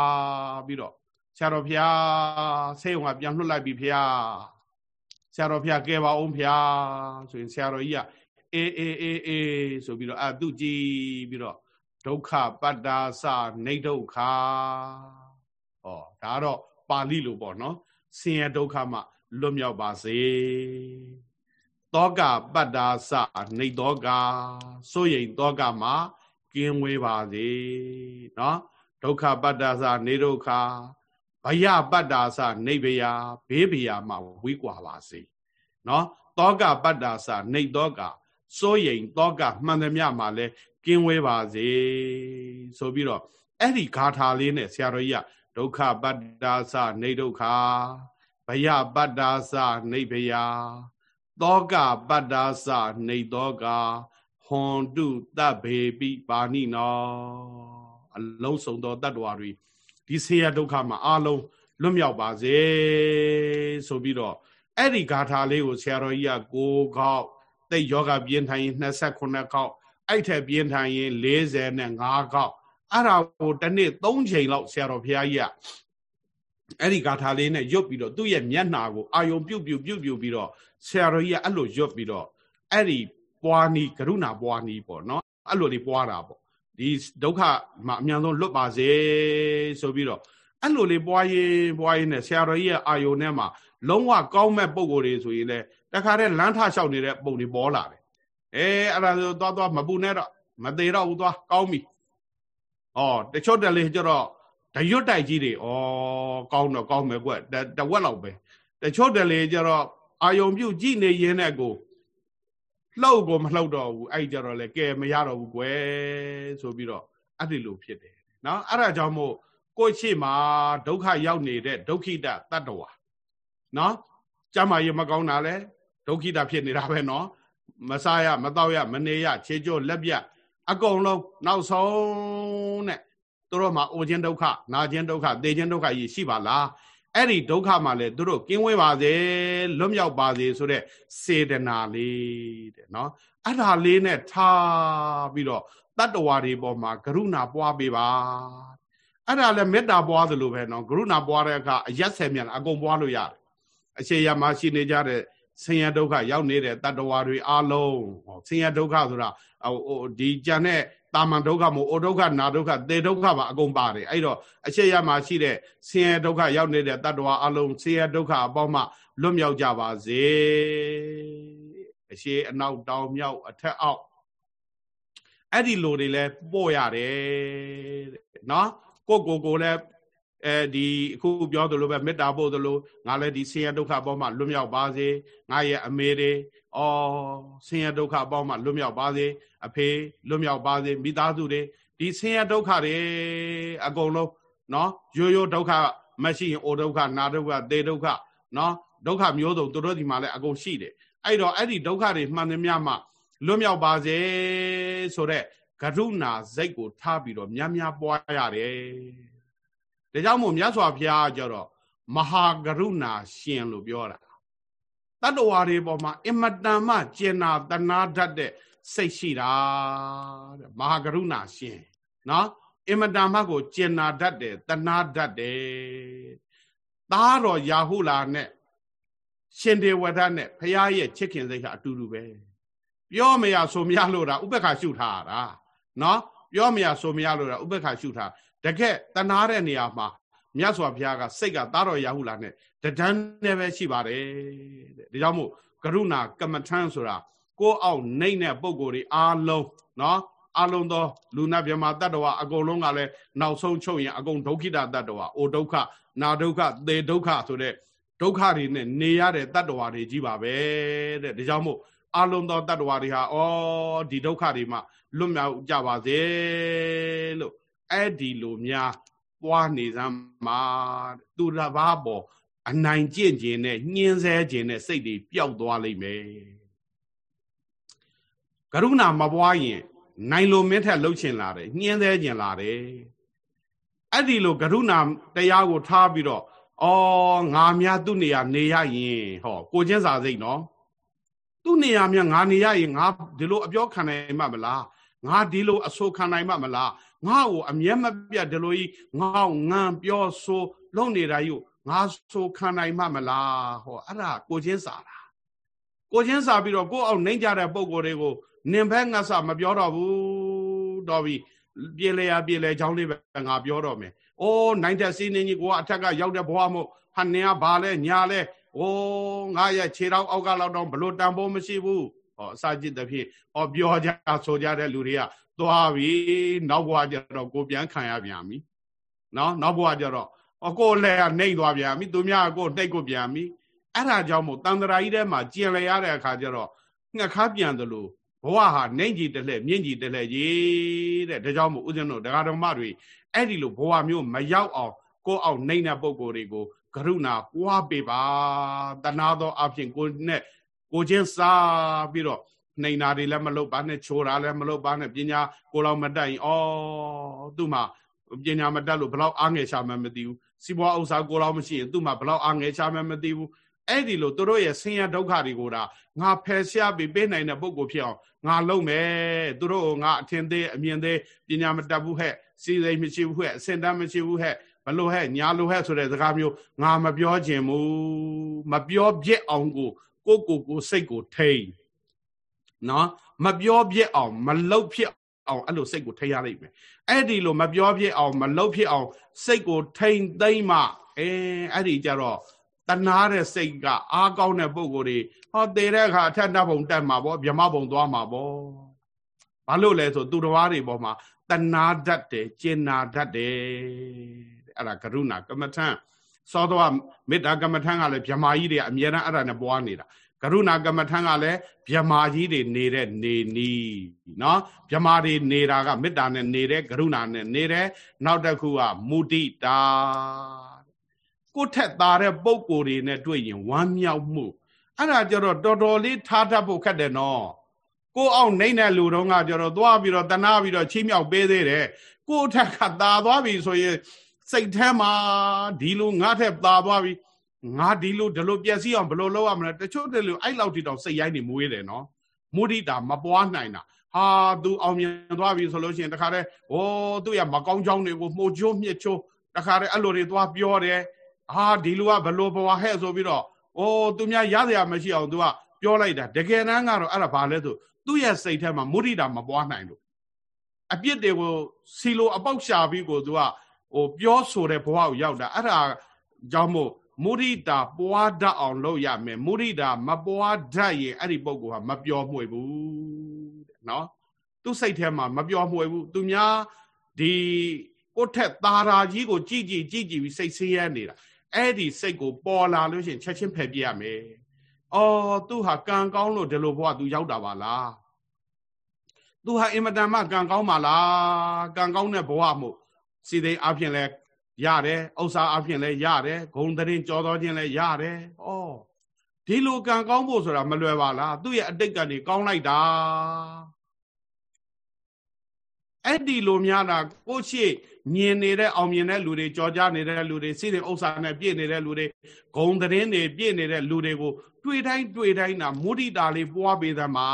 ပြီးတော့ဆရာတော်ဖရာဆေးရုံကပြန်လွှတ်လိုက်ပြီဖရာဆရာတော်ဖရာကဲပါအောင်ဖရာဆိုရင်ဆရာတော်ကြီးက အေးအေးအေးအေးဆိုပြီးတော့အဲ့သူကြည်ပြီးတော့ဒုက္ခပတ္တာစနေဒုက္ခဟောဒါကတော့ပါဠိလိုပေါ့နော်ဆင်းရဲဒုက္ခမှလွတ်မြောက်ပါစေတောကပတ္တာစနေတောကစိုးရိမ်တောကမှာကင်းဝေးပါစေနော်ဒုက္ခပတ္တာစနေဒုက္ခဘယပတ္တာစနေဘယဘေးဘယမှာဝေးကွာပါစေနော်တောကပတ္တာစနေတောက စိုးရိမ်တောကမှန်သမျှမှာလဲကင်းဝေးပါစေဆိုပြီးတော့အဲ့ဒီဂါထာလေးနဲ့ဆရာတော်ကြီးကဒုက္ခပတ္တာစနေဒုက္ခဘယပတ္တာစနေဘယသောကပတ္တာစနေသောကဟွန်တုတဗ္ဗေပိပါဏိနောအလုံးစုံသောတတ္တဝါတွေဒီဆေးရဒုက္ခမှာအလုံးလွတ်မြောက်ပါစေဆိုပြီးတော့အဲ့ဒီဂါထာလေးကိုဆရာတော်ကြီးက6ခေါက် သိယောဂပြင်းထိုင်ရင်28ခေါက်အဲ့ထက်ပြင်းထိုင်ရင်45ခေါက်အဲ့ဒါကိုတစ်နေ့3ချိန်လောက်ဆရာတော်ဘုရားကြီးကအဲ့ဒီဂါထာလေးနဲ့ရွတ်ပြီးတော့သူ့ရဲ့မျက်နှာကိုအာယုံပြုတ်ပြုတ်ပြုတ်ပြုတ်ပြီးတော့ဆရာတော်ကြီးကအဲ့လိုရွတ်ပြီးတော့အဲ့ဒီပွားနီကရုဏာပွားနီပေါ့နော်အဲ့လိုလေးပွားတာပေါ့ဒီဒုက္ခမှာအများဆုံးလွတ်ပါစေဆိုပြီးတော့အဲ့လိုလေးပွားရင်ပွားရင်နဲ့ဆရာတော်ကြီးရဲ့အာယုံထဲမှာလုံးဝကောင်းမဲ့ပုံကိုယ်တွေဆိုရင်လေ တခါတည်းလမ်းထလျှောက်နေတဲ့ပုံတွေပေါ်လာတယ်အဲအဲ့ဒါဆိုသွားသွားမပူနဲ့တော့မသေးတော့ဘူးသွားကောင်းပြီဩတချို့တလေကျတော့တရွတ်တိုက်ကြီးတွေဩကောင်းတော့ကောင်းမယ်ကွတဝက်လောက်ပဲတချို့တလေကျတော့အာယုံပြုတ်ကြည့်နေရင်းနဲ့ကိုလှုပ်ကိုမလှုပ်တော့ဘူးအဲ့ကြတော့လေကဲမရတော့ဘူးကွယ်ဆိုပြီးတော့အဲ့ဒီလိုဖြစ်တယ်နော်အဲ့ဒါကြောင့်မို့ကိုယ့်ရှိမှာဒုက္ခရောက်နေတဲ့ဒုက္ခိတတတ္တဝါနော်ကျမ်းမာရေးမကောင်းတာလဲ ဒုက္ခိတဖြစ်နေတာပဲနော်မစားရမတော့ရမနေရခြေကျိုးလက်ပြအကုန်လုံးနောက်ဆုံးတဲ့သူတို့မှာအိုခြင်းဒုက္ခနာခြင်းဒုက္ခသေခြင်းဒုက္ခကြီးရှိပါလားအဲ့ဒီဒုက္ခမှာလဲသူတို့ကင်းဝေးပါစေလွတ်မြောက်ပါစေဆိုတဲ့စေတနာလေးတဲ့နော်အဲ့ဒါလေးနဲ့ထားပြီးတော့တတ္တဝါတွေပေါ်မှာကရုဏာပွားပေးပါအဲ့ဒါလည်းမေတ္တာပွားသလိုပဲနော်ကရုဏာပွားတဲ့အခါအရက်ဆယ်မြန်အကုန်ပွားလို့ရတယ်အခြေရမှာရှိနေကြတဲ့ ဆင်းရဲဒုက္ခရောက်နေတဲ့တတ္တဝါတွေအလုံးဆင်းရဲဒုက္ခဆိုတာဟိုဒီကြံတဲ့တာမန်ဒုက္ခမို့အိုဒုက္ခနာဒုက္ခသေဒုက္ခပါအကုန်ပါတယ်အဲ့တော့အခြေရမှာရှိတဲ့ဆင်းရဲဒုက္ခရောက်နေတဲ့တတ္တဝါအလုံးဆင်းရဲဒုက္ခအပေါင်းမှလွတ်မြောက်ကြပါစေအရှိအနောက်တောင်မြောက်အထက်အောက်အဲ့ဒီလိုတွေလဲပို့ရတယ်တဲ့နော်ကိုကိုကိုလည်း အဲဒီအခုပြောသလိုပဲမေတ္တာပို့သလိုငါလည်းဒီဆင်းရဲဒုက္ခအပေါ်မှာလွတ်မြောက်ပါစေငါရဲ့အမေတွေအော်ဆင်းရဲဒုက္ခအပေါ်မှာလွတ်မြောက်ပါစေအဖေလွတ်မြောက်ပါစေမိသားစုတွေဒီဆင်းရဲဒုက္ခတွေအကုန်လုံးနော်ရိုးရိုးဒုက္ခမရှိရင်အိုဒုက္ခနာဒုက္ခသေဒုက္ခနော်ဒုက္ခမျိုးစုံသူတို့ဒီမှာလည်းအကုန်ရှိတယ်အဲ့တော့အဲ့ဒီဒုက္ခတွေမှန်သမျှမှလွတ်မြောက်ပါစေဆိုတော့ကရုဏာစိတ်ကိုထားပြီးတော့များများပွားရတယ် ဒါကြောင့်မို့မြတ်စွာဘုရားကျတော့မဟာကရုဏာရှင်လို့ပြောတာတတ္တဝါတွေပေါ်မှာအင်မတန်မှကျင်နာတနာတတ်တဲ့စိတ်ရှိတာတဲ့မဟာကရုဏာရှင်နော်အင်မတန်မှကိုကျင်နာတတ်တယ်တနာတတ်တယ်သားတော်ယာဟုလာနဲ့ရှင်ဒေဝဒနဲ့ဖရာရဲ့ချစ်ခင်စိတ်ကအတူတူပဲပြောမရဆိုမရလို့တာဥပ္ပခါရှုထားတာနော်ပြောမရဆိုမရလို့တာဥပ္ပခါရှုထား တကက်တနာတဲ့နေရာမှာမြတ်စွာဘုရားကစိတ်ကသားတော်ရာဟုလာနဲ့တဒန်းနဲ့ပဲရှိပါတယ်တဲ့ဒါကြောင့်မို့ကရုဏာကမ္မထမ်းဆိုတာကိုယ့်အောက်နှိမ့်တဲ့ပုံကိုယ်တွေအားလုံးနော်အလုံးသောလူနာမြမတတ္တဝါအကုန်လုံးကလည်းနောက်ဆုံးချုပ်ရင်အကုန်ဒုက္ခိတတတ္တဝါအိုဒုက္ခနာဒုက္ခသေဒုက္ခဆိုတဲ့ဒုက္ခတွေနဲ့နေရတဲ့တတ္တဝါတွေကြီးပါပဲတဲ့ဒါကြောင့်မို့အလုံးသောတတ္တဝါတွေဟာဩဒီဒုက္ခတွေမှာလွတ်မြောက်ကြပါစေလို့ အဲ့ဒီလိုများပွားနေစမ်းမှာသူတစ်ပါးပေါ်အနိုင်ကျင့်ခြင်းနဲ့ညှင်းဆဲခြင်းနဲ့စိတ်တွေပျောက်သွားလိမ့်မယ်ကရုဏာမပွားရင် နိုင်လိုမင်းထက်လှုပ်ချင်လာတယ်ညှင်းဆဲခြင်းလာတယ်အဲ့ဒီလိုကရုဏာတရားကိုထားပြီးတော့အော်ငါများသူ့နေရာနေရရင်ဟောကိုချင်းစာစိတ်နော်သူ့နေရာများငါနေရရင်ငါဒီလိုအပြောခံနိုင်မှာမလားငါဒီလိုအဆိုခံနိုင်မှာမလား ငါ့ကိုအမျက်မပြတ်ဒီလိုကြီးငေါငန်းပြောဆိုလုံးနေတာယူငါဆိုခံနိုင်မှမလားဟောအဲ့ဒါကိုချင်းစာတာကိုချင်းစာပြီးတော့ကိုအောင်နှိမ့်ကြတဲ့ပုံကိုယ်တွေကိုနင်ဘက်ငါစမပြောတော့ဘူးတော်ပြီပြေလေရပြေလေချောင်းလေးပဲငါပြောတော့မယ်။အိုးနိုင်တဲ့စီးနေကြီးကိုကအထက်ကရောက်တဲ့ဘဝမို့ဟာနင်ကဘာလဲညာလဲ။အိုးငါရဲ့ခြေထောက်အောက်ကလောက်တော့ဘလို့တန်ဖိုးမရှိဘူး။ ဟောအစာကြည့်တဲ့ဖြစ်ဟောပြောကြဆိုကြတဲ့လူတွေကသွားပြီနောက်ဘဝကျတော့ကိုပြန်ခံရပြန်ပြီနော်နောက်ဘဝကျတော့အကိုလည်းနှိမ့်သွားပြန်ပြီသူများကိုနှိမ့်ကိုပြန်ပြီအဲ့ဒါကြောင့်မို့တန်တရာကြီးထဲမှာကျင်လည်ရတဲ့အခါကျတော့ငှက်ခါပြန်တယ်လို့ဘဝဟာနှိမ့်ကြီးတလှဲ့မြင့်ကြီးတလှဲ့ကြီးတဲ့ဒါကြောင့်မို့ဦးဇင်းတို့ဒကာတော်မတွေအဲ့ဒီလိုဘဝမျိုးမရောက်အောင်ကိုယ့်အောင်နှိမ့်တဲ့ပုံကိုယ်တွေကိုကရုဏာပွားပေးပါတနာသောအဖြစ်ကိုနဲ့ ကိုချင်းစားပြီးတော့နှိမ်တာတွေလည်းမလုပ်ပါနဲ့ချိုးတာလည်းမလုပ်ပါနဲ့ပညာကိုလောက်မတတ်ရင်ဩသူ့မှာပညာမတတ်လို့ဘလောက်အားငယ်ရှာမှမသိဘူးစီးပွားဥစ္စာကိုလောက်မရှိရင်သူ့မှာဘလောက်အားငယ်ရှာမှမသိဘူးအဲ့ဒီလိုတို့ရဲ့ဆင်းရဲဒုက္ခတွေကိုဒါငါဖယ်ရှားပြီးပေးနိုင်တဲ့ပုံကိုဖြစ်အောင်ငါလုပ်မယ်တို့ငါအထင်သေးအမြင်သေးပညာမတတ်ဘူးဟဲ့စီစိမ်မရှိဘူးဟဲ့အစင်တမ်းမရှိဘူးဟဲ့ဘလို့ဟဲ့ညာလို့ဟဲ့ဆိုတဲ့စကားမျိုးငါမပြောခြင်းမူမပြောပြစ်အောင်ကို ကိုကိုကိုစိတ်ကိုထိန်နော်မပြောပြစ်အောင်မလုတ်ဖြစ်အောင်အဲ့လိုစိတ်ကိုထိရလိုက်မယ်အဲ့ဒီလိုမပြောပြစ်အောင်မလုတ်ဖြစ်အောင်စိတ်ကိုထိန်သိမ့်မှအဲအဲ့ဒီကြတော့တနာတဲ့စိတ်ကအားကောင်းတဲ့ပုံကိုယ်တွေဟောတည်တဲ့အခါအထက်နှဘုံတက်မှာပေါ့ဗြမဘုံသွားမှာပေါ့ဘာလို့လဲဆိုသူတော်ဘာတွေပေါ်မှာတဏှာတတ်တယ်ကျင်နာတတ်တယ်အဲ့ဒါကရုဏာကမ္မထံ သောတော်မေတ္တာကမ္မထံကလည်းဗြမာကြီးတွေအမြဲတမ်းအဲ့ဒါနဲ့ပွားနေတာကရုဏာကမ္မထံကလည်းဗြမာကြီးတွေနေတဲ့နေနီးနော်ဗြမာတွေနေတာကမေတ္တာနဲ့နေတယ်ကရုဏာနဲ့နေတယ်နောက်တစ်ခုကမုဒိတာကိုထက်သားတဲ့ပုံကိုယ်တွေနဲ့တွေ့ရင်ဝမ်းမြောက်မှုအဲ့ဒါကြတော့တော်တော်လေးထားတတ်ဖို့ခက်တယ်နော်ကိုအောင်နိုင်တဲ့လူတုံးကကြတော့သွားပြီးတော့တနာပြီးတော့ချိမြောက်ပေးသေးတယ်ကိုထက်ကตาသွားပြီဆိုရင် စိတ်ထဲမှာဒီလိုငါထက်ตาသွားပြီငါဒီလိုဒီလိုပြည့်စည်အောင်ဘယ်လိုလုပ်ရမလဲတချို့တလူအဲ့လောက်ထိတောင်စိတ်ရိုင်းနေမွေးတယ်နော်မုဒိတာမပွားနိုင်တာဟာသူအောင်မြင်သွားပြီဆိုလို့ရှိရင်တခါတည်းဩသူ့ရမကောင်းကြောင်းတွေကိုမှုချိုးမြစ်ချိုးတခါတည်းအဲ့လိုတွေသွားပြောတယ်ဟာဒီလူကဘလို့ဘဝဟဲ့ဆိုပြီးတော့ဩသူများရစရာမရှိအောင်သူကပြောလိုက်တာတကယ်တမ်းကတော့အဲ့ဒါဘာလဲဆိုသူ့ရဲ့စိတ်ထဲမှာမုဒိတာမပွားနိုင်လို့အပြစ်တွေကိုစီလိုအပေါက်ရှာပြီးကိုသူက ဟိုပြောဆိုတဲ့ဘဝကိုရောက်တာအဲ့ဒါကြောင့်မို့မုဒိတာပွားတတ်အောင်လုပ်ရမယ်မုဒိတာမပွားတတ်ရင်အဲ့ဒီပုဂ္ဂိုလ်ဟာမပြောမှွေဘူးတဲ့နော်သူစိတ်ထဲမှာမပြောမှွေဘူးသူများဒီကိုထက်သာရာကြီးကိုကြည်ကြည်ကြည်ကြည်ပြီးစိတ်ဆင်းရဲနေတာအဲ့ဒီစိတ်ကိုပေါ်လာလို့ရှိရင်ချက်ချင်းဖယ်ပြရမယ်။အော်သူဟာကံကောင်းလို့ဒီလိုဘဝသူရောက်တာပါလား။သူဟာအင်မတန်မှကံကောင်းပါလား။ကံကောင်းတဲ့ဘဝမို့ စီသိအဖြစ်လဲရတယ်ဥစ္စာအဖြစ်လဲရတယ်ဂုံတရင်ကြောတော်ခြင်းလဲရတယ်။ဩဒီလိုကံကောင်းဖို့ဆိုတာမလွယ်ပါလား။သူ့ရဲ့အတိတ်ကနေကောင်းလိုက်တာ။အဲ့ဒီလိုများတာကိုရှိမြင်နေတဲ့အောင်မြင်တဲ့လူတွေကြော်ကြနေတဲ့လူတွေစိတ်တွေဥစ္စာနဲ့ပြည့်နေတဲ့လူတွေဂုံသတင်းတွေပြည့်နေတဲ့လူတွေကိုတွေ့တိုင်းတွေ့တိုင်းနာမုဒိတာလေးပွားပေးသမှာ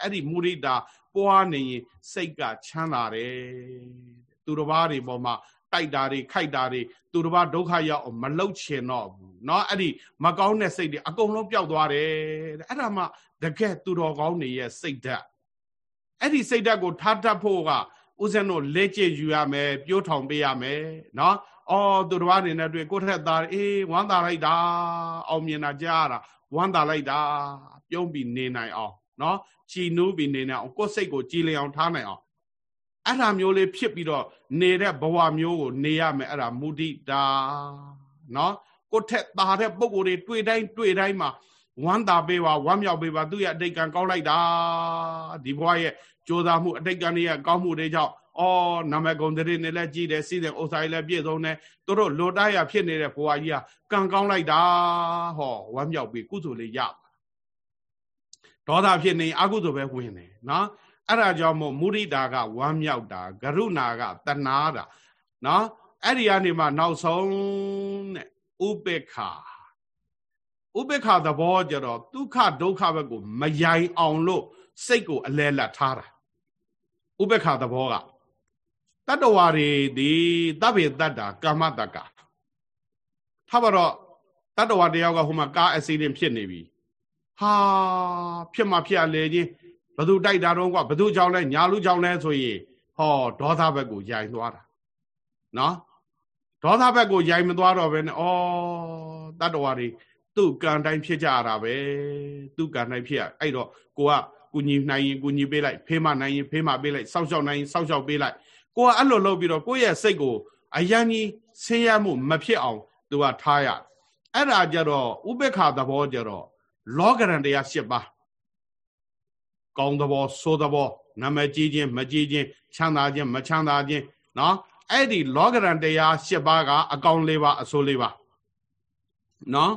အဲ့ဒီမုဒိတာပွားနေရင်စိတ်ကချမ်းသာတယ် သူတစ်ပါးတွေပေါ်မှာတိုက်တာတွေခိုက်တာတွေသူတစ်ပါးဒုက္ခရောက်အောင်မလှုပ်ချင်တော့ဘူးเนาะအဲ့ဒီမကောင်းတဲ့စိတ်တွေအကုန်လုံးပျောက်သွားတယ်အဲ့ဒါမှတကယ်သူတော်ကောင်းတွေရဲ့စိတ်ဓာတ်အဲ့ဒီစိတ်ဓာတ်ကိုထားတတ်ဖို့ကဦးဇင်းတို့လက်ကျယူရမယ်ပြိုးထောင်ပေးရမယ်နော်အော်သူတော်အနေနဲ့တွေ့ကိုထက်သားအေးဝမ်းသာလိုက်တာအောင်မြင်တာကြားတာဝမ်းသာလိုက်တာပြုံးပြီးနေနိုင်အောင်နော်ကြည်နူးပြီးနေနိုင်အောင်ကိုယ်စိတ်ကိုကြည်လင်အောင်ထားနိုင်အောင်အဲ့ဒါမျိုးလေးဖြစ်ပြီးတော့ နေတဲ့ဘဝမျိုးကိုနေရမယ်အဲ့ဒါမုဒိတာနော်ကိုထက်သားတဲ့ပုံကိုယ်တွေတွေ့တိုင်းတွေ့တိုင်းမှာဝမ်းသာပေးပါဝမ်းမြောက်ပေးပါသူ့ရဲ့အတိတ်ကံကောင်းလိုက်တာဒီဘဝရဲ့ကြိုးစားမှုအတိတ်ကံရဲ့ကောင်းမှုတွေကြောင့်အော်နာမည်ဂုံတရင်းနဲ့လည်းကြည်တယ်စီးတယ်ဥစ္စာတွေလည်းပြည့်စုံတယ်သူတို့လိုတရဖြစ်နေတဲ့ဘဝကြီးကကံကောင်းလိုက်တာဟောဝမ်းမြောက်ပြီးကုသိုလ်လေးရဒေါသဖြစ်နေအကုသိုလ်ပဲဝင်တယ်နော် အဲ့ဒါကြောင့်မို့မုရိတာကဝမ်းမြောက်တာကရုဏာကတဏှာတာနော်အဲ့ဒီကနေမှနောက်ဆုံးတဲ့ဥပေက္ခဥပေက္ခသဘောကြတော့ဒုက္ခဒုက္ခဘက်ကိုမယိုင်အောင်လို့စိတ်ကိုအလဲလက်ထားတာဥပေက္ခသဘောကတတ္တဝါတွေဒီတဗ္ဗေတ္တာကာမတက္ကထားပါတော့တတ္တဝါတယောက်ကဟိုမှာကားအစီရင်ဖြစ်နေပြီဟာဖြစ်မှဖြစ်လေချင်း ဘသူတိုက်တာတော့ကွာဘသူကြောင့်လဲညာလူကြောင့်လဲဆိုရင်ဟောဒေါသဘက်ကိုယိုင်သွားတာနော်ဒေါသဘက်ကိုယိုင်မသွားတော့ဘဲနဲ့ဩတတ္တဝါတွေသူ့ကံတိုင်းဖြစ်ကြရတာပဲသူ့ကံတိုင်းဖြစ်ရအဲ့တော့ကိုကကူညီနိုင်ရင်ကူညီပေးလိုက်ဖေးမနိုင်ရင်ဖေးမပေးလိုက်စောက်ရှောက်နိုင်ရင်စောက်ရှောက်ပေးလိုက်ကိုကအဲ့လိုလုပ်ပြီးတော့ကိုယ့်ရဲ့စိတ်ကိုအယံကြီးဆင်းရဲမှုမဖြစ်အောင်သူကထားရအဲ့ဒါကြတော့ဥပေက္ခသဘောကြတော့လောကရန်တရား၈ပါး ကောင်းသဘောဆိုးသဘောနာမည်ကြီးခြင်းမကြီးခြင်းချမ်းသာခြင်းမချမ်းသာခြင်းနော်အဲ့ဒီလောကရန်တရား၈ပါးကအကောင်၄ပါးအဆိုး၄ပါးနော်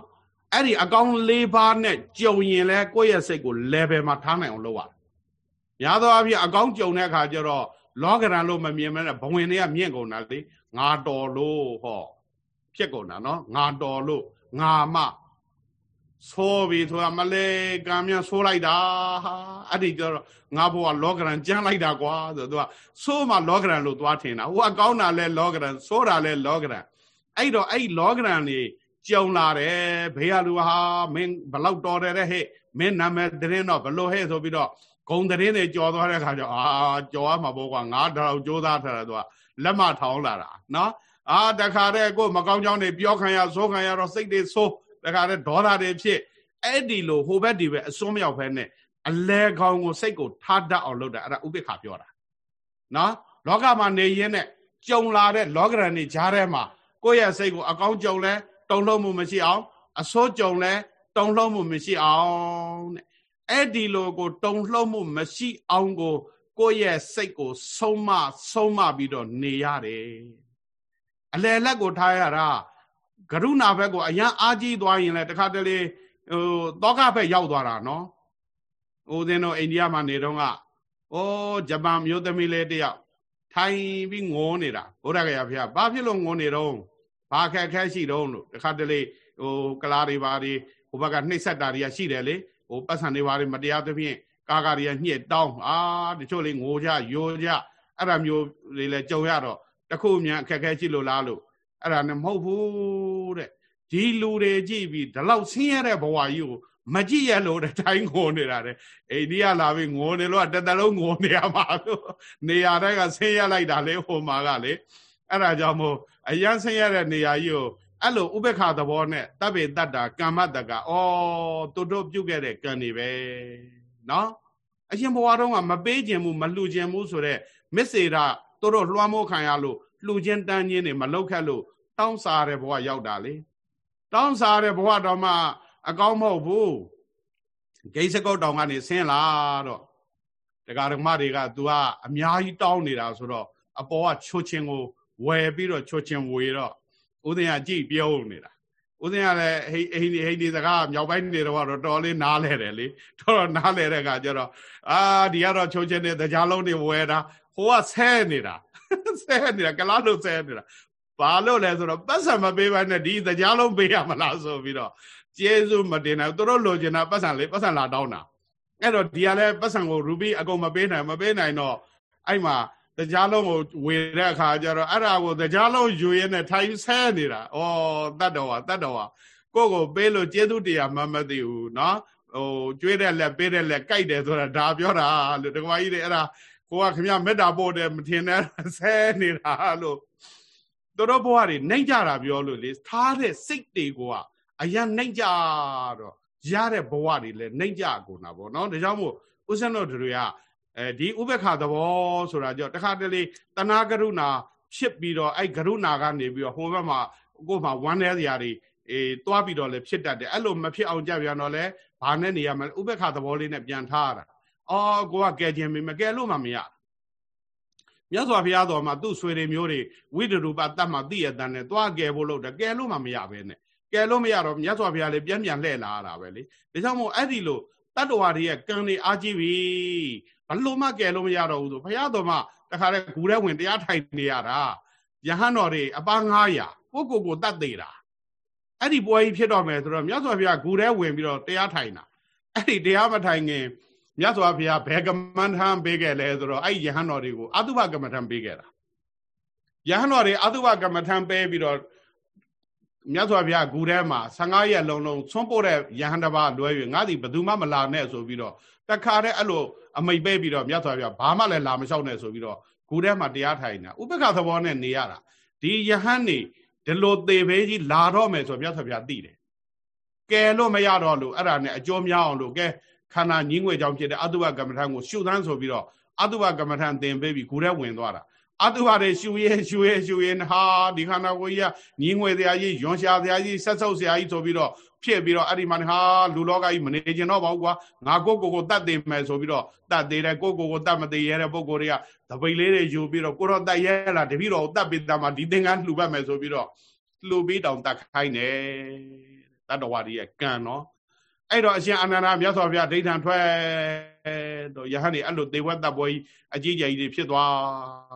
အဲ့ဒီအကောင်၄ပါးနဲ့ကြုံရင်လဲကိုယ့်ရဲ့စိတ်ကို level မှာထားနိုင်အောင်လုပ်ရတယ်။များသောအားဖြင့်အကောင်ကြုံတဲ့အခါကျတော့လောကရန်လို့မမြင်မဲနဲ့ဘဝင်တွေကမြင့်ကုန်တာလေငါတော်လို့ဟောဖြစ်ကုန်တာနော်ငါတော်လို့ငါမ ဆိုးပြီဆိုတာမလဲကံမြန်ဆိုးလိုက်တာအဲ့ဒီကျတော့ငါဘဝလောကရန်ကြမ်းလိုက်တာကွာဆိုတော့သူကဆိုးမှလောကရန်လို့သွားထင်တာဟိုအကောင်းတာလဲလောကရန်ဆိုးတာလဲလောကရန်အဲ့တော့အဲ့လောကရန်နေကြုံလာတယ်ဘေးကလူဟာမင်းဘလောက်တော်တယ်တဲ့ဟဲ့မင်းနာမည်တရင်တော့ဘလို့ဟဲ့ဆိုပြီးတော့ဂုံတရင်တွေကြော်သွားတဲ့ခါကျအာကြော်ရမှာပေါ့ကွာငါတော့ကြိုးစားထားတယ်သူကလက်မထောင်းလာတာနော်အာတခါတည်းကိုမကောင်းကြောင်းတွေပြောခံရဆိုးခံရတော့စိတ်တွေဆိုး တခါတည်းဒေါသတွေဖြစ်အဲ့ဒီလိုဟိုဘက်ဒီဘက်အစွန်းမြောက်ဖဲနဲ့အလဲကောင်းကိုစိတ်ကိုထားတတ်အောင်လုပ်တာအဲ့ဒါဥပိ္ပခာပြောတာနော်လောကမှာနေရင်းနဲ့ကြုံလာတဲ့လောကရန်တွေကြားထဲမှာကိုယ့်ရဲ့စိတ်ကိုအကောင်းကြုံလဲတုံ့လှုပ်မှုမရှိအောင်အစိုးကြုံလဲတုံ့လှုပ်မှုမရှိအောင်တဲ့အဲ့ဒီလိုကိုတုံ့လှုပ်မှုမရှိအောင်ကိုကိုယ့်ရဲ့စိတ်ကိုဆုံးမဆုံးမပြီးတော့နေရတယ်အလယ်လက်ကိုထားရတာ ကရုဏာဘက်ကိုအရန်အားကြီးသွားရင်လည်းတခါတလေဟိုတောကဘက်ရောက်သွားတာနော်ဦးဇင်းတို့အိန္ဒိယမှာနေတော့ကအိုးဂျပန်မျိုးသမီးလေးတယောက်ထိုင်ပြီးငိုနေတာဘုရားကရဖျားဘာဖြစ်လို့ငိုနေတော့ဘာခက်ခဲရှိတော့လို့တခါတလေဟိုကလားတွေပါတွေဟိုဘက်ကနှိမ့်ဆက်တာတွေကရှိတယ်လေဟိုပတ်စံတွေပါတွေမတရားသဖြင့်ကာကာတွေကညှစ်တောင်းအာတချို့လေးငိုကြယိုကြအဲ့ဒါမျိုးလေးလဲကြုံရတော့တခုမြန်အခက်ခဲရှိလို့လားလို့ အဲ့ဒါနဲ့မဟုတ်ဘူးတဲ့ဒီလူတွေကြည့်ပြီးဒီလောက်ဆင်းရဲတဲ့ဘဝကြီးကိုမကြည့်ရလို့တဲ့တိုင်းငိုနေတာတဲ့အိန္ဒိယလာပြီးငိုနေလို့တတလုံးငိုနေရမှာလို့နေရာတိုင်းကဆင်းရဲလိုက်တာလေဟိုမှာကလေအဲ့ဒါကြောင့်မို့အရန်ဆင်းရဲတဲ့နေရာကြီးကိုအဲ့လိုဥပ္ပခါသဘောနဲ့တပ်ပေတတ္တာကမ္မတကဩတူတို့ပြုတ်ခဲ့တဲ့ကံတွေပဲနော်အရှင်ဘဝတုန်းကမပေးခြင်းမှုမလှူခြင်းမှုဆိုတဲ့မစ္စေတာတို့တို့လွှမ်းမိုးခံရလို့လှူခြင်းတန်းခြင်းတွေမလောက်ခက်လို့ တောင်းစားတဲ့ဘဝရောက်တာလေတောင်းစားတဲ့ဘဝတော့မှအကောင်းမဟုတ်ဘူးဂိစကုတ်တောင်ကနေဆင်းလာတော့တရားဓမ္မတွေက तू ကအများကြီးတောင်းနေတာဆိုတော့အပေါ်ကချိုးချင်းကိုဝယ်ပြီးတော့ချိုးချင်းဝေတော့ဦးသိန်းကကြည့်ပြုံးနေတာဦးသိန်းကလည်းဟိဟိဟိဒီစကားမြောက်ပိုင်းနေတော့တော့တော်လေးနားလဲတယ်လေတော်တော်နားလဲတဲ့ကကျတော့အာဒီကတော့ချိုးချင်းနဲ့တရားလုံးတွေဝယ်တာဟိုကဆဲနေတာဆဲနေတာကလားလို့ဆဲနေတာ ဘာလို့လဲဆိုတော့ပတ်စံမပေးပါနဲ့ဒီတရားလုံးပေးရမလားဆိုပြီးတော့ကျေးဇူးမတင်နိုင်သူတို့လိုချင်တာပတ်စံလေးပတ်စံလာတောင်းတာအဲ့တော့ဒီကလည်းပတ်စံကိုရူပီအကုန်မပေးနိုင်မပေးနိုင်တော့အဲ့မှာတရားလုံးကိုဝေတဲ့အခါကျတော့အဲ့ဒါကိုတရားလုံးယူရင်းနဲ့ထိုင်ဆဲနေတာဩတတ်တော်ဟာတတ်တော်ဟာကိုကိုပေးလို့ကျေးဇူးတရားမမသိဘူးเนาะဟိုကျွေးတဲ့လက်ပေးတဲ့လက်ကြိုက်တယ်ဆိုတာဒါပြောတာလို့တကမကြီးတွေအဲ့ဒါကိုကခင်ဗျမေတ္တာပို့တယ်မထင်နဲ့ဆဲနေတာလို့ တို့ဘဝတွေနှိမ့်ကြတာပြောလို့လေထားတဲ့စိတ်တွေကိုကအရန်နှိမ့်ကြတော့ရတဲ့ဘဝတွေလည်းနှိမ့်ကြကုန်တာပေါ့နော်ဒါကြောင့်မို့ဥစ္စာတို့တွေကအဲဒီဥပ္ပခါသဘောဆိုတာကြောင့်တခါတလေတဏှာကရုဏာဖြစ်ပြီးတော့အဲ့ကရုဏာကနေပြီးတော့ဟိုဘက်မှာကိုယ်မှာဝမ်းနည်းစရာတွေအေးတွားပြီးတော့လည်းဖြစ်တတ်တယ်အဲ့လိုမဖြစ်အောင်ကြပြန်တော့လဲဘာနဲ့နေရမလဲဥပ္ပခါသဘောလေးနဲ့ပြန်ထားရတာအော်ကိုကကဲခြင်းမကဲလို့မှမရ မြတ်စွာဘုရားတော်မှာသူ့ဆွေတွေမျိုးတွေဝိတရူပတတ်မှသိရတဲ့နဲ့တွားကဲဖို့လို့တယ်ကဲလို့မှမရပဲနဲ့ကယ်လို့မရတော့မြတ်စွာဘုရားလည်းပြန်ပြန်လှည့်လာရတာပဲလေဒါကြောင့်မို့အဲ့ဒီလိုတတ္တဝါတွေရဲ့ကံတွေအားကြီးပြီဘလို့မှကယ်လို့မရတော့ဘူးဆိုဘုရားတော်မှတခါတည်းဂူထဲဝင်တရားထိုင်နေရတာယဟန်တော်တွေအပါ900ကိုကိုကိုတတ်သေးတာအဲ့ဒီပွဲကြီးဖြစ်တော့မယ်ဆိုတော့မြတ်စွာဘုရားဂူထဲဝင်ပြီးတော့တရားထိုင်တာအဲ့ဒီတရားမထိုင်ခင် မြတ်စွာဘုရားဘယ်ကမ္မထံပေးခဲ့လဲဆိုတော့အဲ့ယဟန်တော်တွေကိုအတုပကမ္မထံပေးခဲ့တာယဟန်တော်တွေအတုပကမ္မထံပေးပြီးတော့မြတ်စွာဘုရားဂူထဲမှာ15ရက်လုံးလုံးဆွန့်ပို့တဲ့ယဟန်တပါလွဲ၍ငါသည်ဘယ်သူမှမလာနဲ့ဆိုပြီးတော့တခါတည်းအဲ့လိုအမိတ်ပေးပြီးတော့မြတ်စွာဘုရားဘာမှလည်းလာမလျှောက်နဲ့ဆိုပြီးတော့ဂူထဲမှာတရားထိုင်နေတာဥပက္ခသဘောနဲ့နေရတာဒီယဟန်နေဒီလိုသေဘေးကြီးလာတော့မယ်ဆိုမြတ်စွာဘုရားသိတယ်ကယ်လို့မရတော့လို့အဲ့ဒါနဲ့အကျိုးများအောင်လို့ကဲ ခန္ဓာညင်းငွေကြောင့်ဖြစ်တဲ့အတုဝကမ္မထံကိုရှုသန်းဆိုပြီးတော့အတုဝကမ္မထံသင်ပေးပြီးဂူထဲဝင်သွားတာအတုဟာတွေရှူရဲရှူရဲရှူရဲဟာဒီခန္ဓာကိုယ်ကြီးကညီငွေစရာကြီးယွန်ရှာစရာကြီးဆက်ဆုပ်စရာကြီးဆိုပြီးတော့ဖြစ်ပြီးတော့အဲ့ဒီမှာဟာလူလောကကြီးမနေကျင်တော့ပါဘူးကွာငါကိုကိုကိုတတ်သိမယ်ဆိုပြီးတော့တတ်သေးတယ်ကိုကိုကိုတတ်မသေးရတဲ့ပုံကိုယ်တွေကသပိတ်လေးတွေယူပြီးတော့ကိုတော့တတ်ရဲလားတပည့်တော်တတ်ပြီးသားမှာဒီသင်္ကန်းလှူပတ်မယ်ဆိုပြီးတော့လှူပြီးတောင်တတ်ခိုင်းတယ်တတ္တဝါတွေရဲ့ကံနော် အဲ့တော့အရှင်အာနန္ဒာမြတ်စွာဘုရားဒိဋ္ဌံထွက်တော့ယဟန်နေအဲ့လိုသေဝတ်တပ်ပွဲကြီးအကြီးကြီးတွေဖြစ်သွား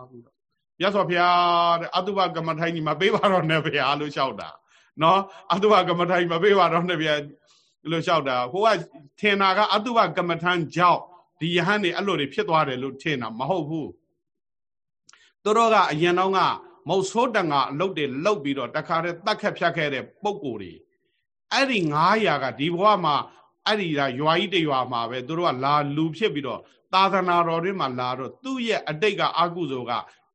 ပြီးတော့မြတ်စွာဘုရားတဲ့အတုပကမ္မထိုင်ကြီးမပေးပါတော့နဲ့ဗျာလို့လျှောက်တာနော်အတုပကမ္မထိုင်မပေးပါတော့နဲ့ဗျာလို့လျှောက်တာဟိုကထင်တာကအတုပကမ္မထံကြောင့်ဒီယဟန်နေအဲ့လိုတွေဖြစ်သွားတယ်လို့ထင်တာမဟုတ်ဘူးသူတို့ကအရင်တော့ကမုတ်ဆိုးတန်ကအလုတ်တွေလုတ်ပြီးတော့တခါတည်းတတ်ခက်ဖြတ်ခဲ့တဲ့ပုံကိုယ်တွေ အဲ့ဒီ900ကဒီဘဝမှာအဲ့ဒီကရွာကြီးတရွာမှာပဲသူတို့ကလာလူဖြစ်ပြီးတော့သာသနာတော်တွေမှာလာတော့သူ့ရဲ့အတိတ်ကအကုသိုလ်က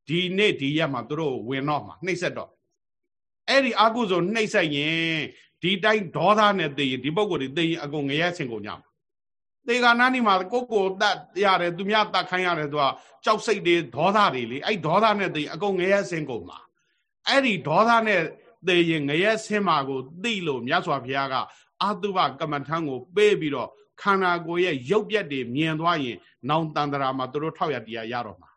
ဒီနေ့ဒီရက်မှာသူတို့ဝင်တော့မှာနှိမ့်ဆက်တော့အဲ့ဒီအကုသိုလ်နှိမ့်ဆက်ရင်ဒီတိုင်းဒေါသနဲ့သိရင်ဒီပုံကိုယ်တွေသိရင်အကုန်ငရဲဆင်ကုန်ကြမှာသေခါနာနီမှာကိုကိုတတ်ရတယ်သူများတတ်ခိုင်းရတယ်သူကကြောက်စိတ်တွေဒေါသတွေလေအဲ့ဒေါသနဲ့သိအကုန်ငရဲဆင်းကုန်မှာအဲ့ဒီဒေါသနဲ့ သိရင်ငရဲဆင်းမှာကိုသိလို့မြတ်စွာဘုရားကအတုပကမ္မထံကိုပေးပြီးတော့ခန္ဓာကိုယ်ရဲ့ရုပ်ပြက်တွေမြင်သွားရင် နောင်တန်တရာမှာသူတို့ထောက်ရတရားရတော့မှာ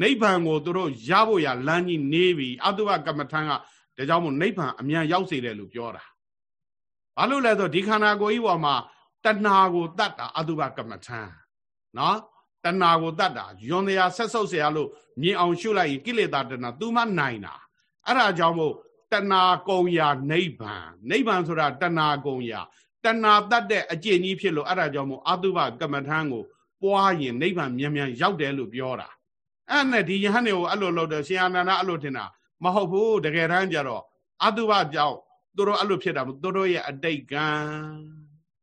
နိဗ္ဗာန်ကိုသူတို့ရဖို့ရလမ်းကြီးနေပြီအတုပကမ္မထံကဒါကြောင့်မို့နိဗ္ဗာန်အမြန်ရောက်စေတယ်လို့ပြောတာဘာလို့လဲဆိုဒီခန္ဓာကိုယ်ကြီးပေါ်မှာတဏှာကိုတတ်တာအတုပကမ္မထံနော်တဏှာကိုတတ်တာယွန်တရားဆက်ဆုပ်เสียလို့မြင်အောင်ရှုလိုက်ရင်ကိလေသာတဏှာသူမှနိုင်တာ အဲ့ဒါကြောင့်မို့တဏှာကုံရာနိဗ္ဗာန်နိဗ္ဗာန်ဆိုတာတဏှာကုံရာတဏှာတတ်တဲ့အကျင့်ကြီးဖြစ်လို့အဲ့ဒါကြောင့်မို့အတုပကမ္မထံကိုပွားရင်နိဗ္ဗာန်မြန်မြန်ရောက်တယ်လို့ပြောတာအဲ့နဲ့ဒီယဟန်တွေကိုအဲ့လိုလုပ်တယ်ရှင်အာနန္ဒအဲ့လိုထင်တာမဟုတ်ဘူးတကယ်တမ်းကျတော့အတုပကြောင့်သူတို့အဲ့လိုဖြစ်တာမသူတို့ရဲ့အတိတ်ကံ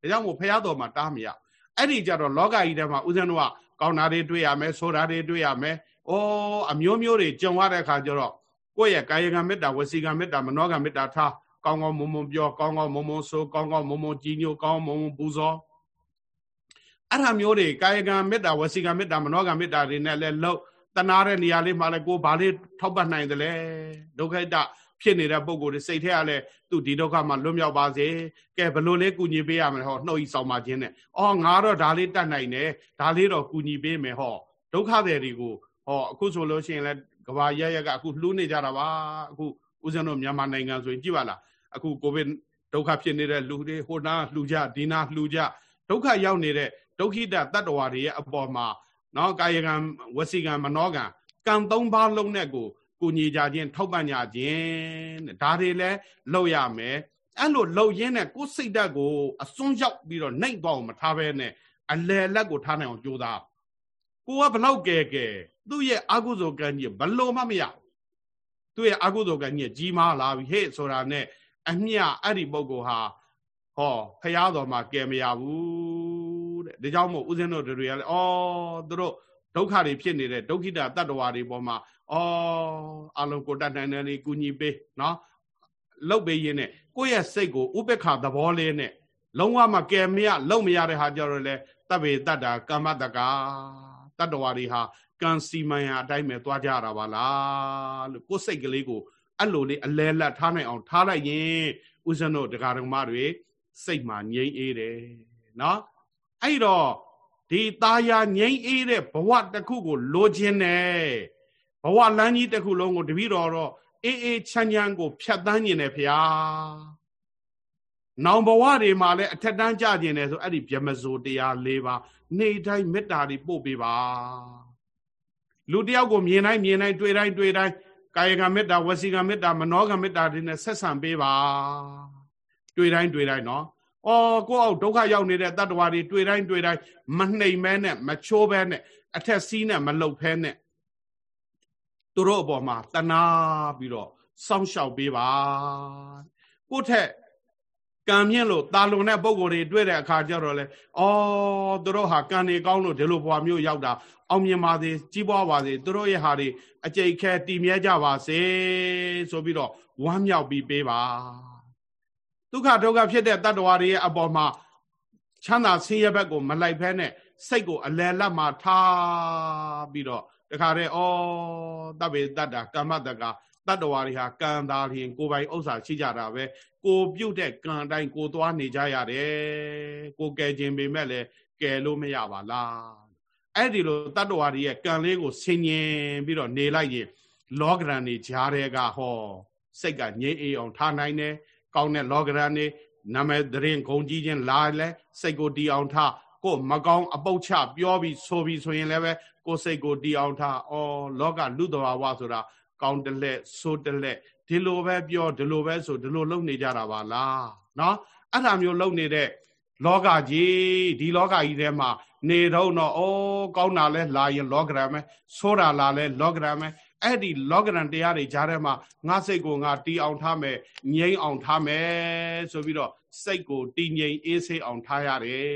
ဒါကြောင့်မို့ဖះတော်မှာတားမရအဲ့ဒီကြတော့လောကကြီးထဲမှာဦးဇင်းတို့ကကောင်းတာတွေတွေ့ရမယ်ဆိုတာတွေတွေ့ရမယ်။အိုးအမျိုးမျိုးတွေကြုံရတဲ့အခါကျတော့ ကိုယ့်ရဲ့ကာယကံမေတ္တာဝစီကံမေတ္တာမနောကံမေတ္တာထားကောင်းကောင်းမွန်မွန်ပြောကောင်းကောင်းမွန်မွန်ဆိုကောင်းကောင်းမွန်မွန်ကြည်ညိုကောင်းမွန်မွန်ပူဇော်အဲ့ဒါမျိုးတွေကာယကံမေတ္တာဝစီကံမေတ္တာမနောကံမေတ္တာတွေနဲ့လည်းလှုပ်တနာတဲ့နေရာလေးမှာလည်းကိုဘာလေးထောက်ပတ်နိုင်တယ်လဲဒုက္ခိတဖြစ်နေတဲ့ပုံကိုယ်တွေစိတ်ထဲကလည်းသူဒီဒုက္ခမှာလွတ်မြောက်ပါစေကဲဘလို့လေးကူညီပေးရမယ်ဟောနှုတ်ဤဆောင်ပါခြင်းနဲ့အော်ငါတော့ဒါလေးတတ်နိုင်တယ်ဒါလေးတော့ကူညီပေးမယ်ဟောဒုက္ခတွေကိုဟောအခုဆိုလို့ရှိရင်လည်းက ဘာရရကအခုလှူးနေကြတာပါအခုဦးဇင်းတို့မြန်မာနိုင်ငံဆိုရင်ကြည့်ပါလားအခုကိုဗစ်ဒုက္ခဖြစ်နေတဲ့လူတွေဟိုနာလှူကြဒီနာလှူကြဒုက္ခရောက်နေတဲ့ဒုက္ခိတတတ္တဝါတွေရဲ့အပေါ်မှာနော်ကာယကံဝစီကံမနောကံကံ၃ပါးလုံးနဲ့ကိုကူညီကြခြင်းထောက်ပံ့ကြခြင်းတဲ့ဒါတွေလည်းလုပ်ရမယ်အဲ့လိုလှုပ်ရင်းနဲ့ကိုယ်စိတ်ဓာတ်ကိုအစွန်းရောက်ပြီးတော့နှိမ့်သွားအောင်မထားဘဲနဲ့အလယ်လက်ကိုထားနိုင်အောင်ကြိုးစားကိုကဘလောက်ကဲကဲ သူ့ရဲ့အာဟုဇောကံကြီးဘလို့မှမရသူ့ရဲ့အာဟုဇောကံကြီးကြီးမားလာပြီဟဲ့ဆိုတာနဲ့အမျှအဲ့ဒီပုဂ္ဂိုလ်ဟာဟောဖရာတော်မှာကဲမရဘူးတဲ့ဒါကြောင့်မို့ဦးဇင်းတို့တွေကလည်းအော်သူတို့ဒုက္ခတွေဖြစ်နေတဲ့ဒုက္ခိတတတ္တဝါတွေပေါ်မှာအော်အလုံးကိုတတ်နိုင်တယ်လေကုညီပေးနော်လှုပ်ပေးရင်းနဲ့ကိုယ့်ရဲ့စိတ်ကိုဥပေက္ခသဘောလေးနဲ့လုံးဝမကယ်မရလုံမရတဲ့ဟာကြတော့လေတဗေတတ္တာကမ္မတကာတတ္တဝါတွေဟာ ကံစီမံရအတိုင်းပဲသွားကြတာပါလားလို့ကိုယ်စိတ်ကလေးကိုအဲ့လိုလေးအလဲလက်ထားနိုင်အောင်ထားလိုက်ရင်ဥစ္စံတို့တရားတော်မတွေစိတ်မှငြိမ်းအေးတယ်နော်အဲ့တော့ဒီตาယာငြိမ်းအေးတဲ့ဘဝတစ်ခုကိုလိုချင်တယ်ဘဝလမ်းကြီးတစ်ခုလုံးကိုတပည့်တော်တော့အေးအေးချမ်းချမ်းကိုဖြတ်တန်းနေတယ်ဖေဟာနောင်ဘဝတွေမှာလည်းအထက်တန်းကြကျင်တယ်ဆိုအဲ့ဒီဗြမဇိုတရား၄ပါးနေတိုင်းမေတ္တာတွေပို့ပေးပါ လူတယောက်ကိုမြင်တိုင်းမြင်တိုင်းတွေ့တိုင်းတွေ့တိုင်းကာယကမေတ္တာဝစီကမေတ္တာမနောကမေတ္တာတွေနဲ့ဆက်ဆံပေးပါတွေ့တိုင်းတွေ့တိုင်းနော်အော်ကိုယ့်အောက်ဒုက္ခရောက်နေတဲ့တတ္တဝါတွေတွေ့တိုင်းတွေ့တိုင်းမနှိမ်မဲနဲ့မချိုးဘဲနဲ့အထက်စီးနဲ့မလှုပ်ဖဲနဲ့သူတို့အပေါ်မှာတနာပြီးတော့စောင့်ရှောက်ပေးပါကိုယ့်ထက် ကံမြင့်လို့တာလွန်တဲ့ပုံကိုယ်တွေတွေ့တဲ့အခါကျတော့လေအော်သူတို့ဟာကံနေကောင်းလို့ဒီလိုဘဝမျိုးရောက်တာအောင်မြင်ပါစေကြီးပွားပါစေသူတို့ရဲ့ဟာတွေအကျိတ်ခဲတည်မြဲကြပါစေဆိုပြီးတော့ဝမ်းမြောက်ပြီးပေးပါဒုက္ခဒုက္ခဖြစ်တဲ့တတ္တဝါတွေရဲ့အပေါ်မှာချမ်းသာဆင်းရဲဘက်ကိုမလိုက်ဖဲနဲ့စိတ်ကိုအလယ်လတ်မှာထားပြီးတော့တခါတည်းဩတဗ္ဗေတတ္တာကမ္မတကတတ္တဝါတွေဟာကံသားလျင်ကိုယ်ပိုင်ဥစ္စာရှိကြတာပဲ ကိုပြုတ်တဲ့ကံတိုင်းကိုသွားနေကြရတယ်ကိုကယ်ခြင်းပေမဲ့လည်းကယ်လို့မရပါလားအဲ့ဒီလိုတတ္တဝါတွေရဲ့ကံလေးကိုဆင်ញင်ပြီးတော့နေလိုက်ရင်လောကရန်တွေကြားတဲ့ကဟောစိတ်ကငြိမ်းအေးအောင်ထားနိုင်တယ်ကောင်းတဲ့လောကရန်တွေနာမည်သတင်းဂုံကြီးချင်းလာလဲစိတ်ကိုတီအောင်ထားကိုမကောင်းအပုတ်ချပြောပြီးဆိုပြီးဆိုရင်လည်းပဲကိုစိတ်ကိုတီအောင်ထားအော်လောကလူတော်ဝါဆိုတာကောင်းတလက်ဆိုတလက် ဒီလိုပဲပြောဒီလိုပဲဆိုဒီလိုလုပ်နေကြတာပါလားနော်အဲ့ဒါမျိုးလုပ်နေတဲ့လောကကြီးဒီလောကကြီးထဲမှာနေတော့တော့အိုးကောင်းတာလဲလာရင်လောကရန်ပဲဆိုးတာလာလဲလောကရန်ပဲအဲ့ဒီလောကရန်တရားတွေကြားထဲမှာငါစိတ်ကိုငါတီအောင်ထားမယ်ငြိမ်းအောင်ထားမယ်ဆိုပြီးတော့စိတ်ကိုတည်ငြိမ်အေးဆေးအောင်ထားရတယ်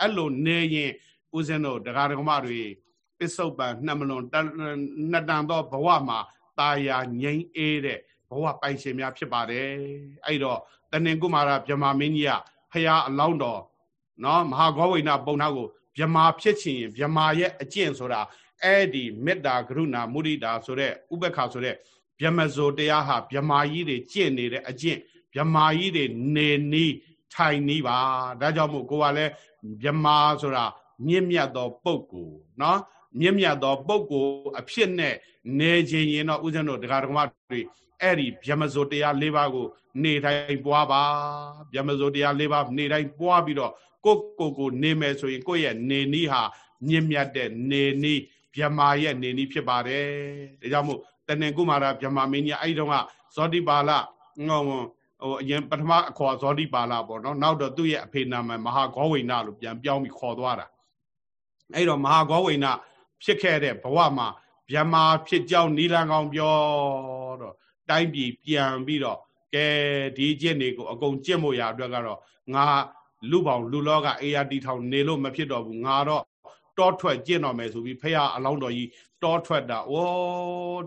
အဲ့လိုနေရင်ဦးဇင်းတို့တရားဓမ္မတွေပစ္စုပန်နှမလွန်နှစ်တန်သောဘဝမှာ ตาယာငြိမ်းအေးတဲ့ဘဝပိုင်ရှင်များဖြစ်ပါတယ်အဲ့တော့တဏင်ကုမာရဗြဟ္မာမင်းကြီးကဖရာအလောင်းတော်နော်မဟာဂောဝိနပုံနာကိုဗြမာဖြစ်ချင်ရင်ဗြမာရဲ့အကျင့်ဆိုတာအဲ့ဒီမေတ္တာကရုဏာမုဒိတာဆိုတဲ့ဥပ္ပခါဆိုတဲ့ဗြမဇိုတရားဟာဗြမာကြီးတွေကျင့်နေတဲ့အကျင့်ဗြမာကြီးတွေနေနီးထိုင်နီးပါဒါကြောင့်မို့ကိုကလည်းဗြမာဆိုတာမြင့်မြတ်သောပုဂ္ဂိုလ်နော် မြင့်မြတ်သောပုဂ္ဂိုလ်အဖြစ်နဲ့နေခြင်းရင်တော့ဥစဉ်တို့တရားဓမ္မတွေအဲ့ဒီဗြမဇိုတရား၄ပါးကို နေတိုင်းပွားပါဗြမဇိုတရား၄ပါးနေတိုင်းပွားပြီးတော့ကိုကိုကိုနေမယ်ဆိုရင်ကိုယ့်ရဲ့နေနည်းဟာမြင့်မြတ်တဲ့နေနည်းဗြမာရဲ့နေနည်းဖြစ်ပါတယ်ဒါကြောင့်မို့တဏ္ဍကုမာရဗြမာမင်းကြီးအဲ့ဒီတော့ကဇောတိပါဠငေါဟိုအရင်ပထမအခေါ်ဇောတိပါဠပေါ့နော်နောက်တော့သူ့ရဲ့အဖေနာမည်မဟာဂောဝိနလို့ပြန်ပြောင်းပြီးခေါ်သွားတာအဲ့တော့မဟာဂောဝိန ဖြစ်ခဲ့တဲ့ဘဝမှာဗြမာဖြစ်ကြောင်းနီလန်ကောင်ပြောတော့တိုင်းပြည်ပြန်ပြီးတော့ကဲဒီကျင့်တွေကိုအကုန်ကျင့်ဖို့ရအတွက်ကတော့ငါလူပေါင်းလူလောကအေယာတီထောင်နေလို့မဖြစ်တော့ဘူးငါတော့တောထွက်ကျင့်တော်မယ်ဆိုပြီးဖះအလောင်းတော်ကြီးတောထွက်တာဩ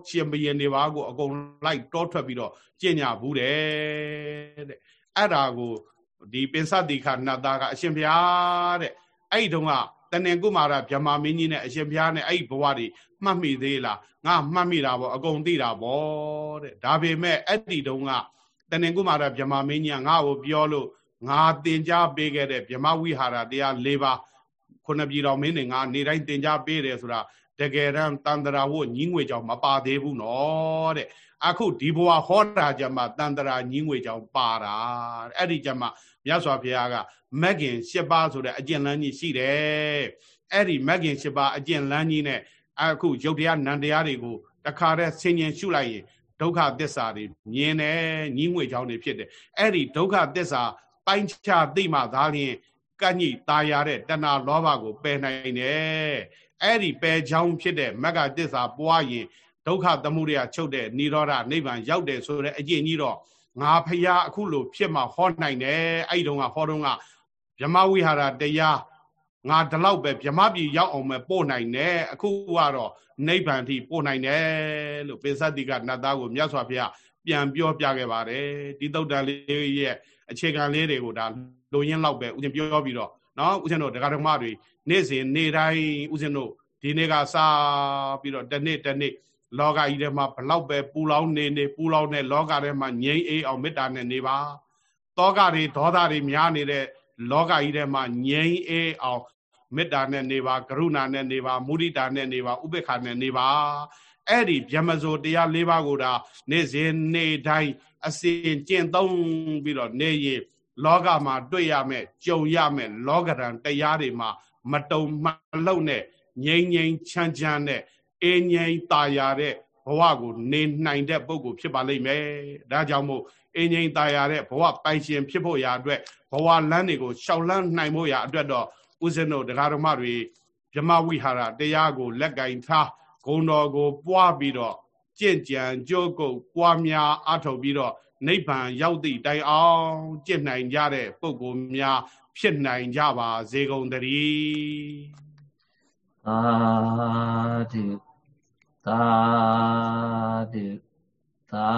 ချင်းဘရင်တွေပါကိုအကုန်လိုက်တောထွက်ပြီးတော့ကျင့်ညာဘူးတဲ့တဲ့အဲ့ဒါကိုဒီပင်စတိခနတ်သားကအရှင်ဘုရားတဲ့အဲ့ဒီတုန်းက တဏ္ဍကုမာရဗြဟ္မာမင်းကြီးနဲ့အရှင်ဘုရားနဲ့အဲ့ဒီဘဝတွေမှတ်မိသေးလားငါမှတ်မိတာပေါ့အကုန်သိတာပေါ့တဲ့ဒါပေမဲ့အဲ့ဒီတုန်းကတဏ္ဍကုမာရဗြဟ္မာမင်းကြီးကငါ့ကိုပြောလို့ငါတင် जा ပေးခဲ့တဲ့ဗြဟ္မဝိဟာရတရား၄ပါးခုနှစ်ပြည်တော်မင်းတွေငါနေတိုင်းတင် जा ပေးတယ်ဆိုတာ တကယ်တမ်းတန်တရာဝတ်ညီးငွေကြောင့်မပါသေးဘူးနော်တဲ့အခုဒီဘဝဟောတာကြမှာတန်တရာညီးငွေကြောင့်ပါတာအဲ့ဒီကြမှာမြတ်စွာဘုရားကမက္ကင်၈ပါးဆိုတဲ့အကျင့်လန်းကြီးရှိတယ်အဲ့ဒီမက္ကင်၈ပါးအကျင့်လန်းကြီးနဲ့အခုရုပ်တရားနံတရားတွေကိုတခါတည်းဆင်ញင်ရှုလိုက်ရင်ဒုက္ခသစ္စာတွေမြင်တယ်ညီးငွေကြောင့်တွေဖြစ်တယ်အဲ့ဒီဒုက္ခသစ္စာပိုင်းခြားသိမှသာလျှင်ကန့်ညိတာရတဲ့တဏှာလောဘကိုပယ်နိုင်တယ် အဲ့ဒီပယ်ချောင်းဖြစ်တဲ့မဂ္ဂသစ္စာပွားရင်ဒုက္ခသမုဒယချုပ်တဲ့និရောဓနိဗ္ဗာန်ရောက်တယ်ဆိုတဲ့အကျင့်ကြီးတော့ငါဖရာအခုလိုဖြစ်မှဟောနိုင်တယ်အဲ့ဒီတုန်းကဟောတုန်းကဗြဟ္မဝိဟာရတရားငါဒီလောက်ပဲဗြဟ္မပြည်ရောက်အောင်ပဲပို့နိုင်တယ်အခုကတော့နိဗ္ဗာန်ထိပို့နိုင်တယ်လို့ပိစတိကနတ်သားကိုမြတ်စွာဘုရားပြန်ပြောပြခဲ့ပါတယ်ဒီတုတ်တန်လေးရဲ့အခြေခံလေးတွေကိုဒါလိုရင်းလောက်ပဲဥစဉ်ပြောပြီးတော့ နော်ဥစဉ်တို့ဒကာဒကမတွေနေ့စဉ်နေ့တိုင်းဥစဉ်တို့ဒီနေ့ကစပြီးတော့တစ်နေ့တစ်နေ့လောကကြီးထဲမှာဘလောက်ပဲပူလောင်နေနေပူလောင်တဲ့လောကထဲမှာငြိမ်းအေးအောင်မေတ္တာနဲ့နေပါတောကတွေဒေါသတွေများနေတဲ့လောကကြီးထဲမှာငြိမ်းအေးအောင်မေတ္တာနဲ့နေပါကရုဏာနဲ့နေပါမုဒိတာနဲ့နေပါဥပေက္ခနဲ့နေပါအဲ့ဒီဗျမဇိုတရား၄ပါးကိုဒါနေ့စဉ်နေ့တိုင်းအစဉ်ကျင့်သုံးပြီးတော့နေရင် လောကမှာတွေ့ရမယ်ကြုံရမယ်လောကရန်တရားတွေမှာမတုံမလုံနဲ့ငြိမ်ငြိမ်ချမ်းချမ်းနဲ့အေးငြိမ်ตาရတဲ့ဘဝကိုနေနိုင်တဲ့ပုဂ္ဂိုလ်ဖြစ်ပါလိမ့်မယ်ဒါကြောင့်မို့အေးငြိမ်ตาရတဲ့ဘဝပိုင်ရှင်ဖြစ်ဖို့ရာအတွက်ဘဝလမ်းတွေကိုရှောက်လန်းနိုင်ဖို့ရာအတွက်တော့ဥစဉ်တို့တရားဓမ္မတွေဗြဟ္မဝိဟာရတရားကို လက်ကင်ထားဂုံတော်ကို ပွားပြီးတော့ကြင့်ကြံကြိုးကုပ်ပွားများအထောက်ပြီးတော့ နိဗ္ဗာန်ရောက်သည့်တိုင်အောင်ကြင့်နိုင်ကြတဲ့ပုဂ္ဂိုလ်များ ဖြစ်နိုင်ကြပါစေကုန်သတည်းသာဓုသာဓုသာ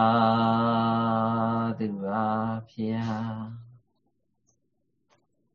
ဓုပါဗျာ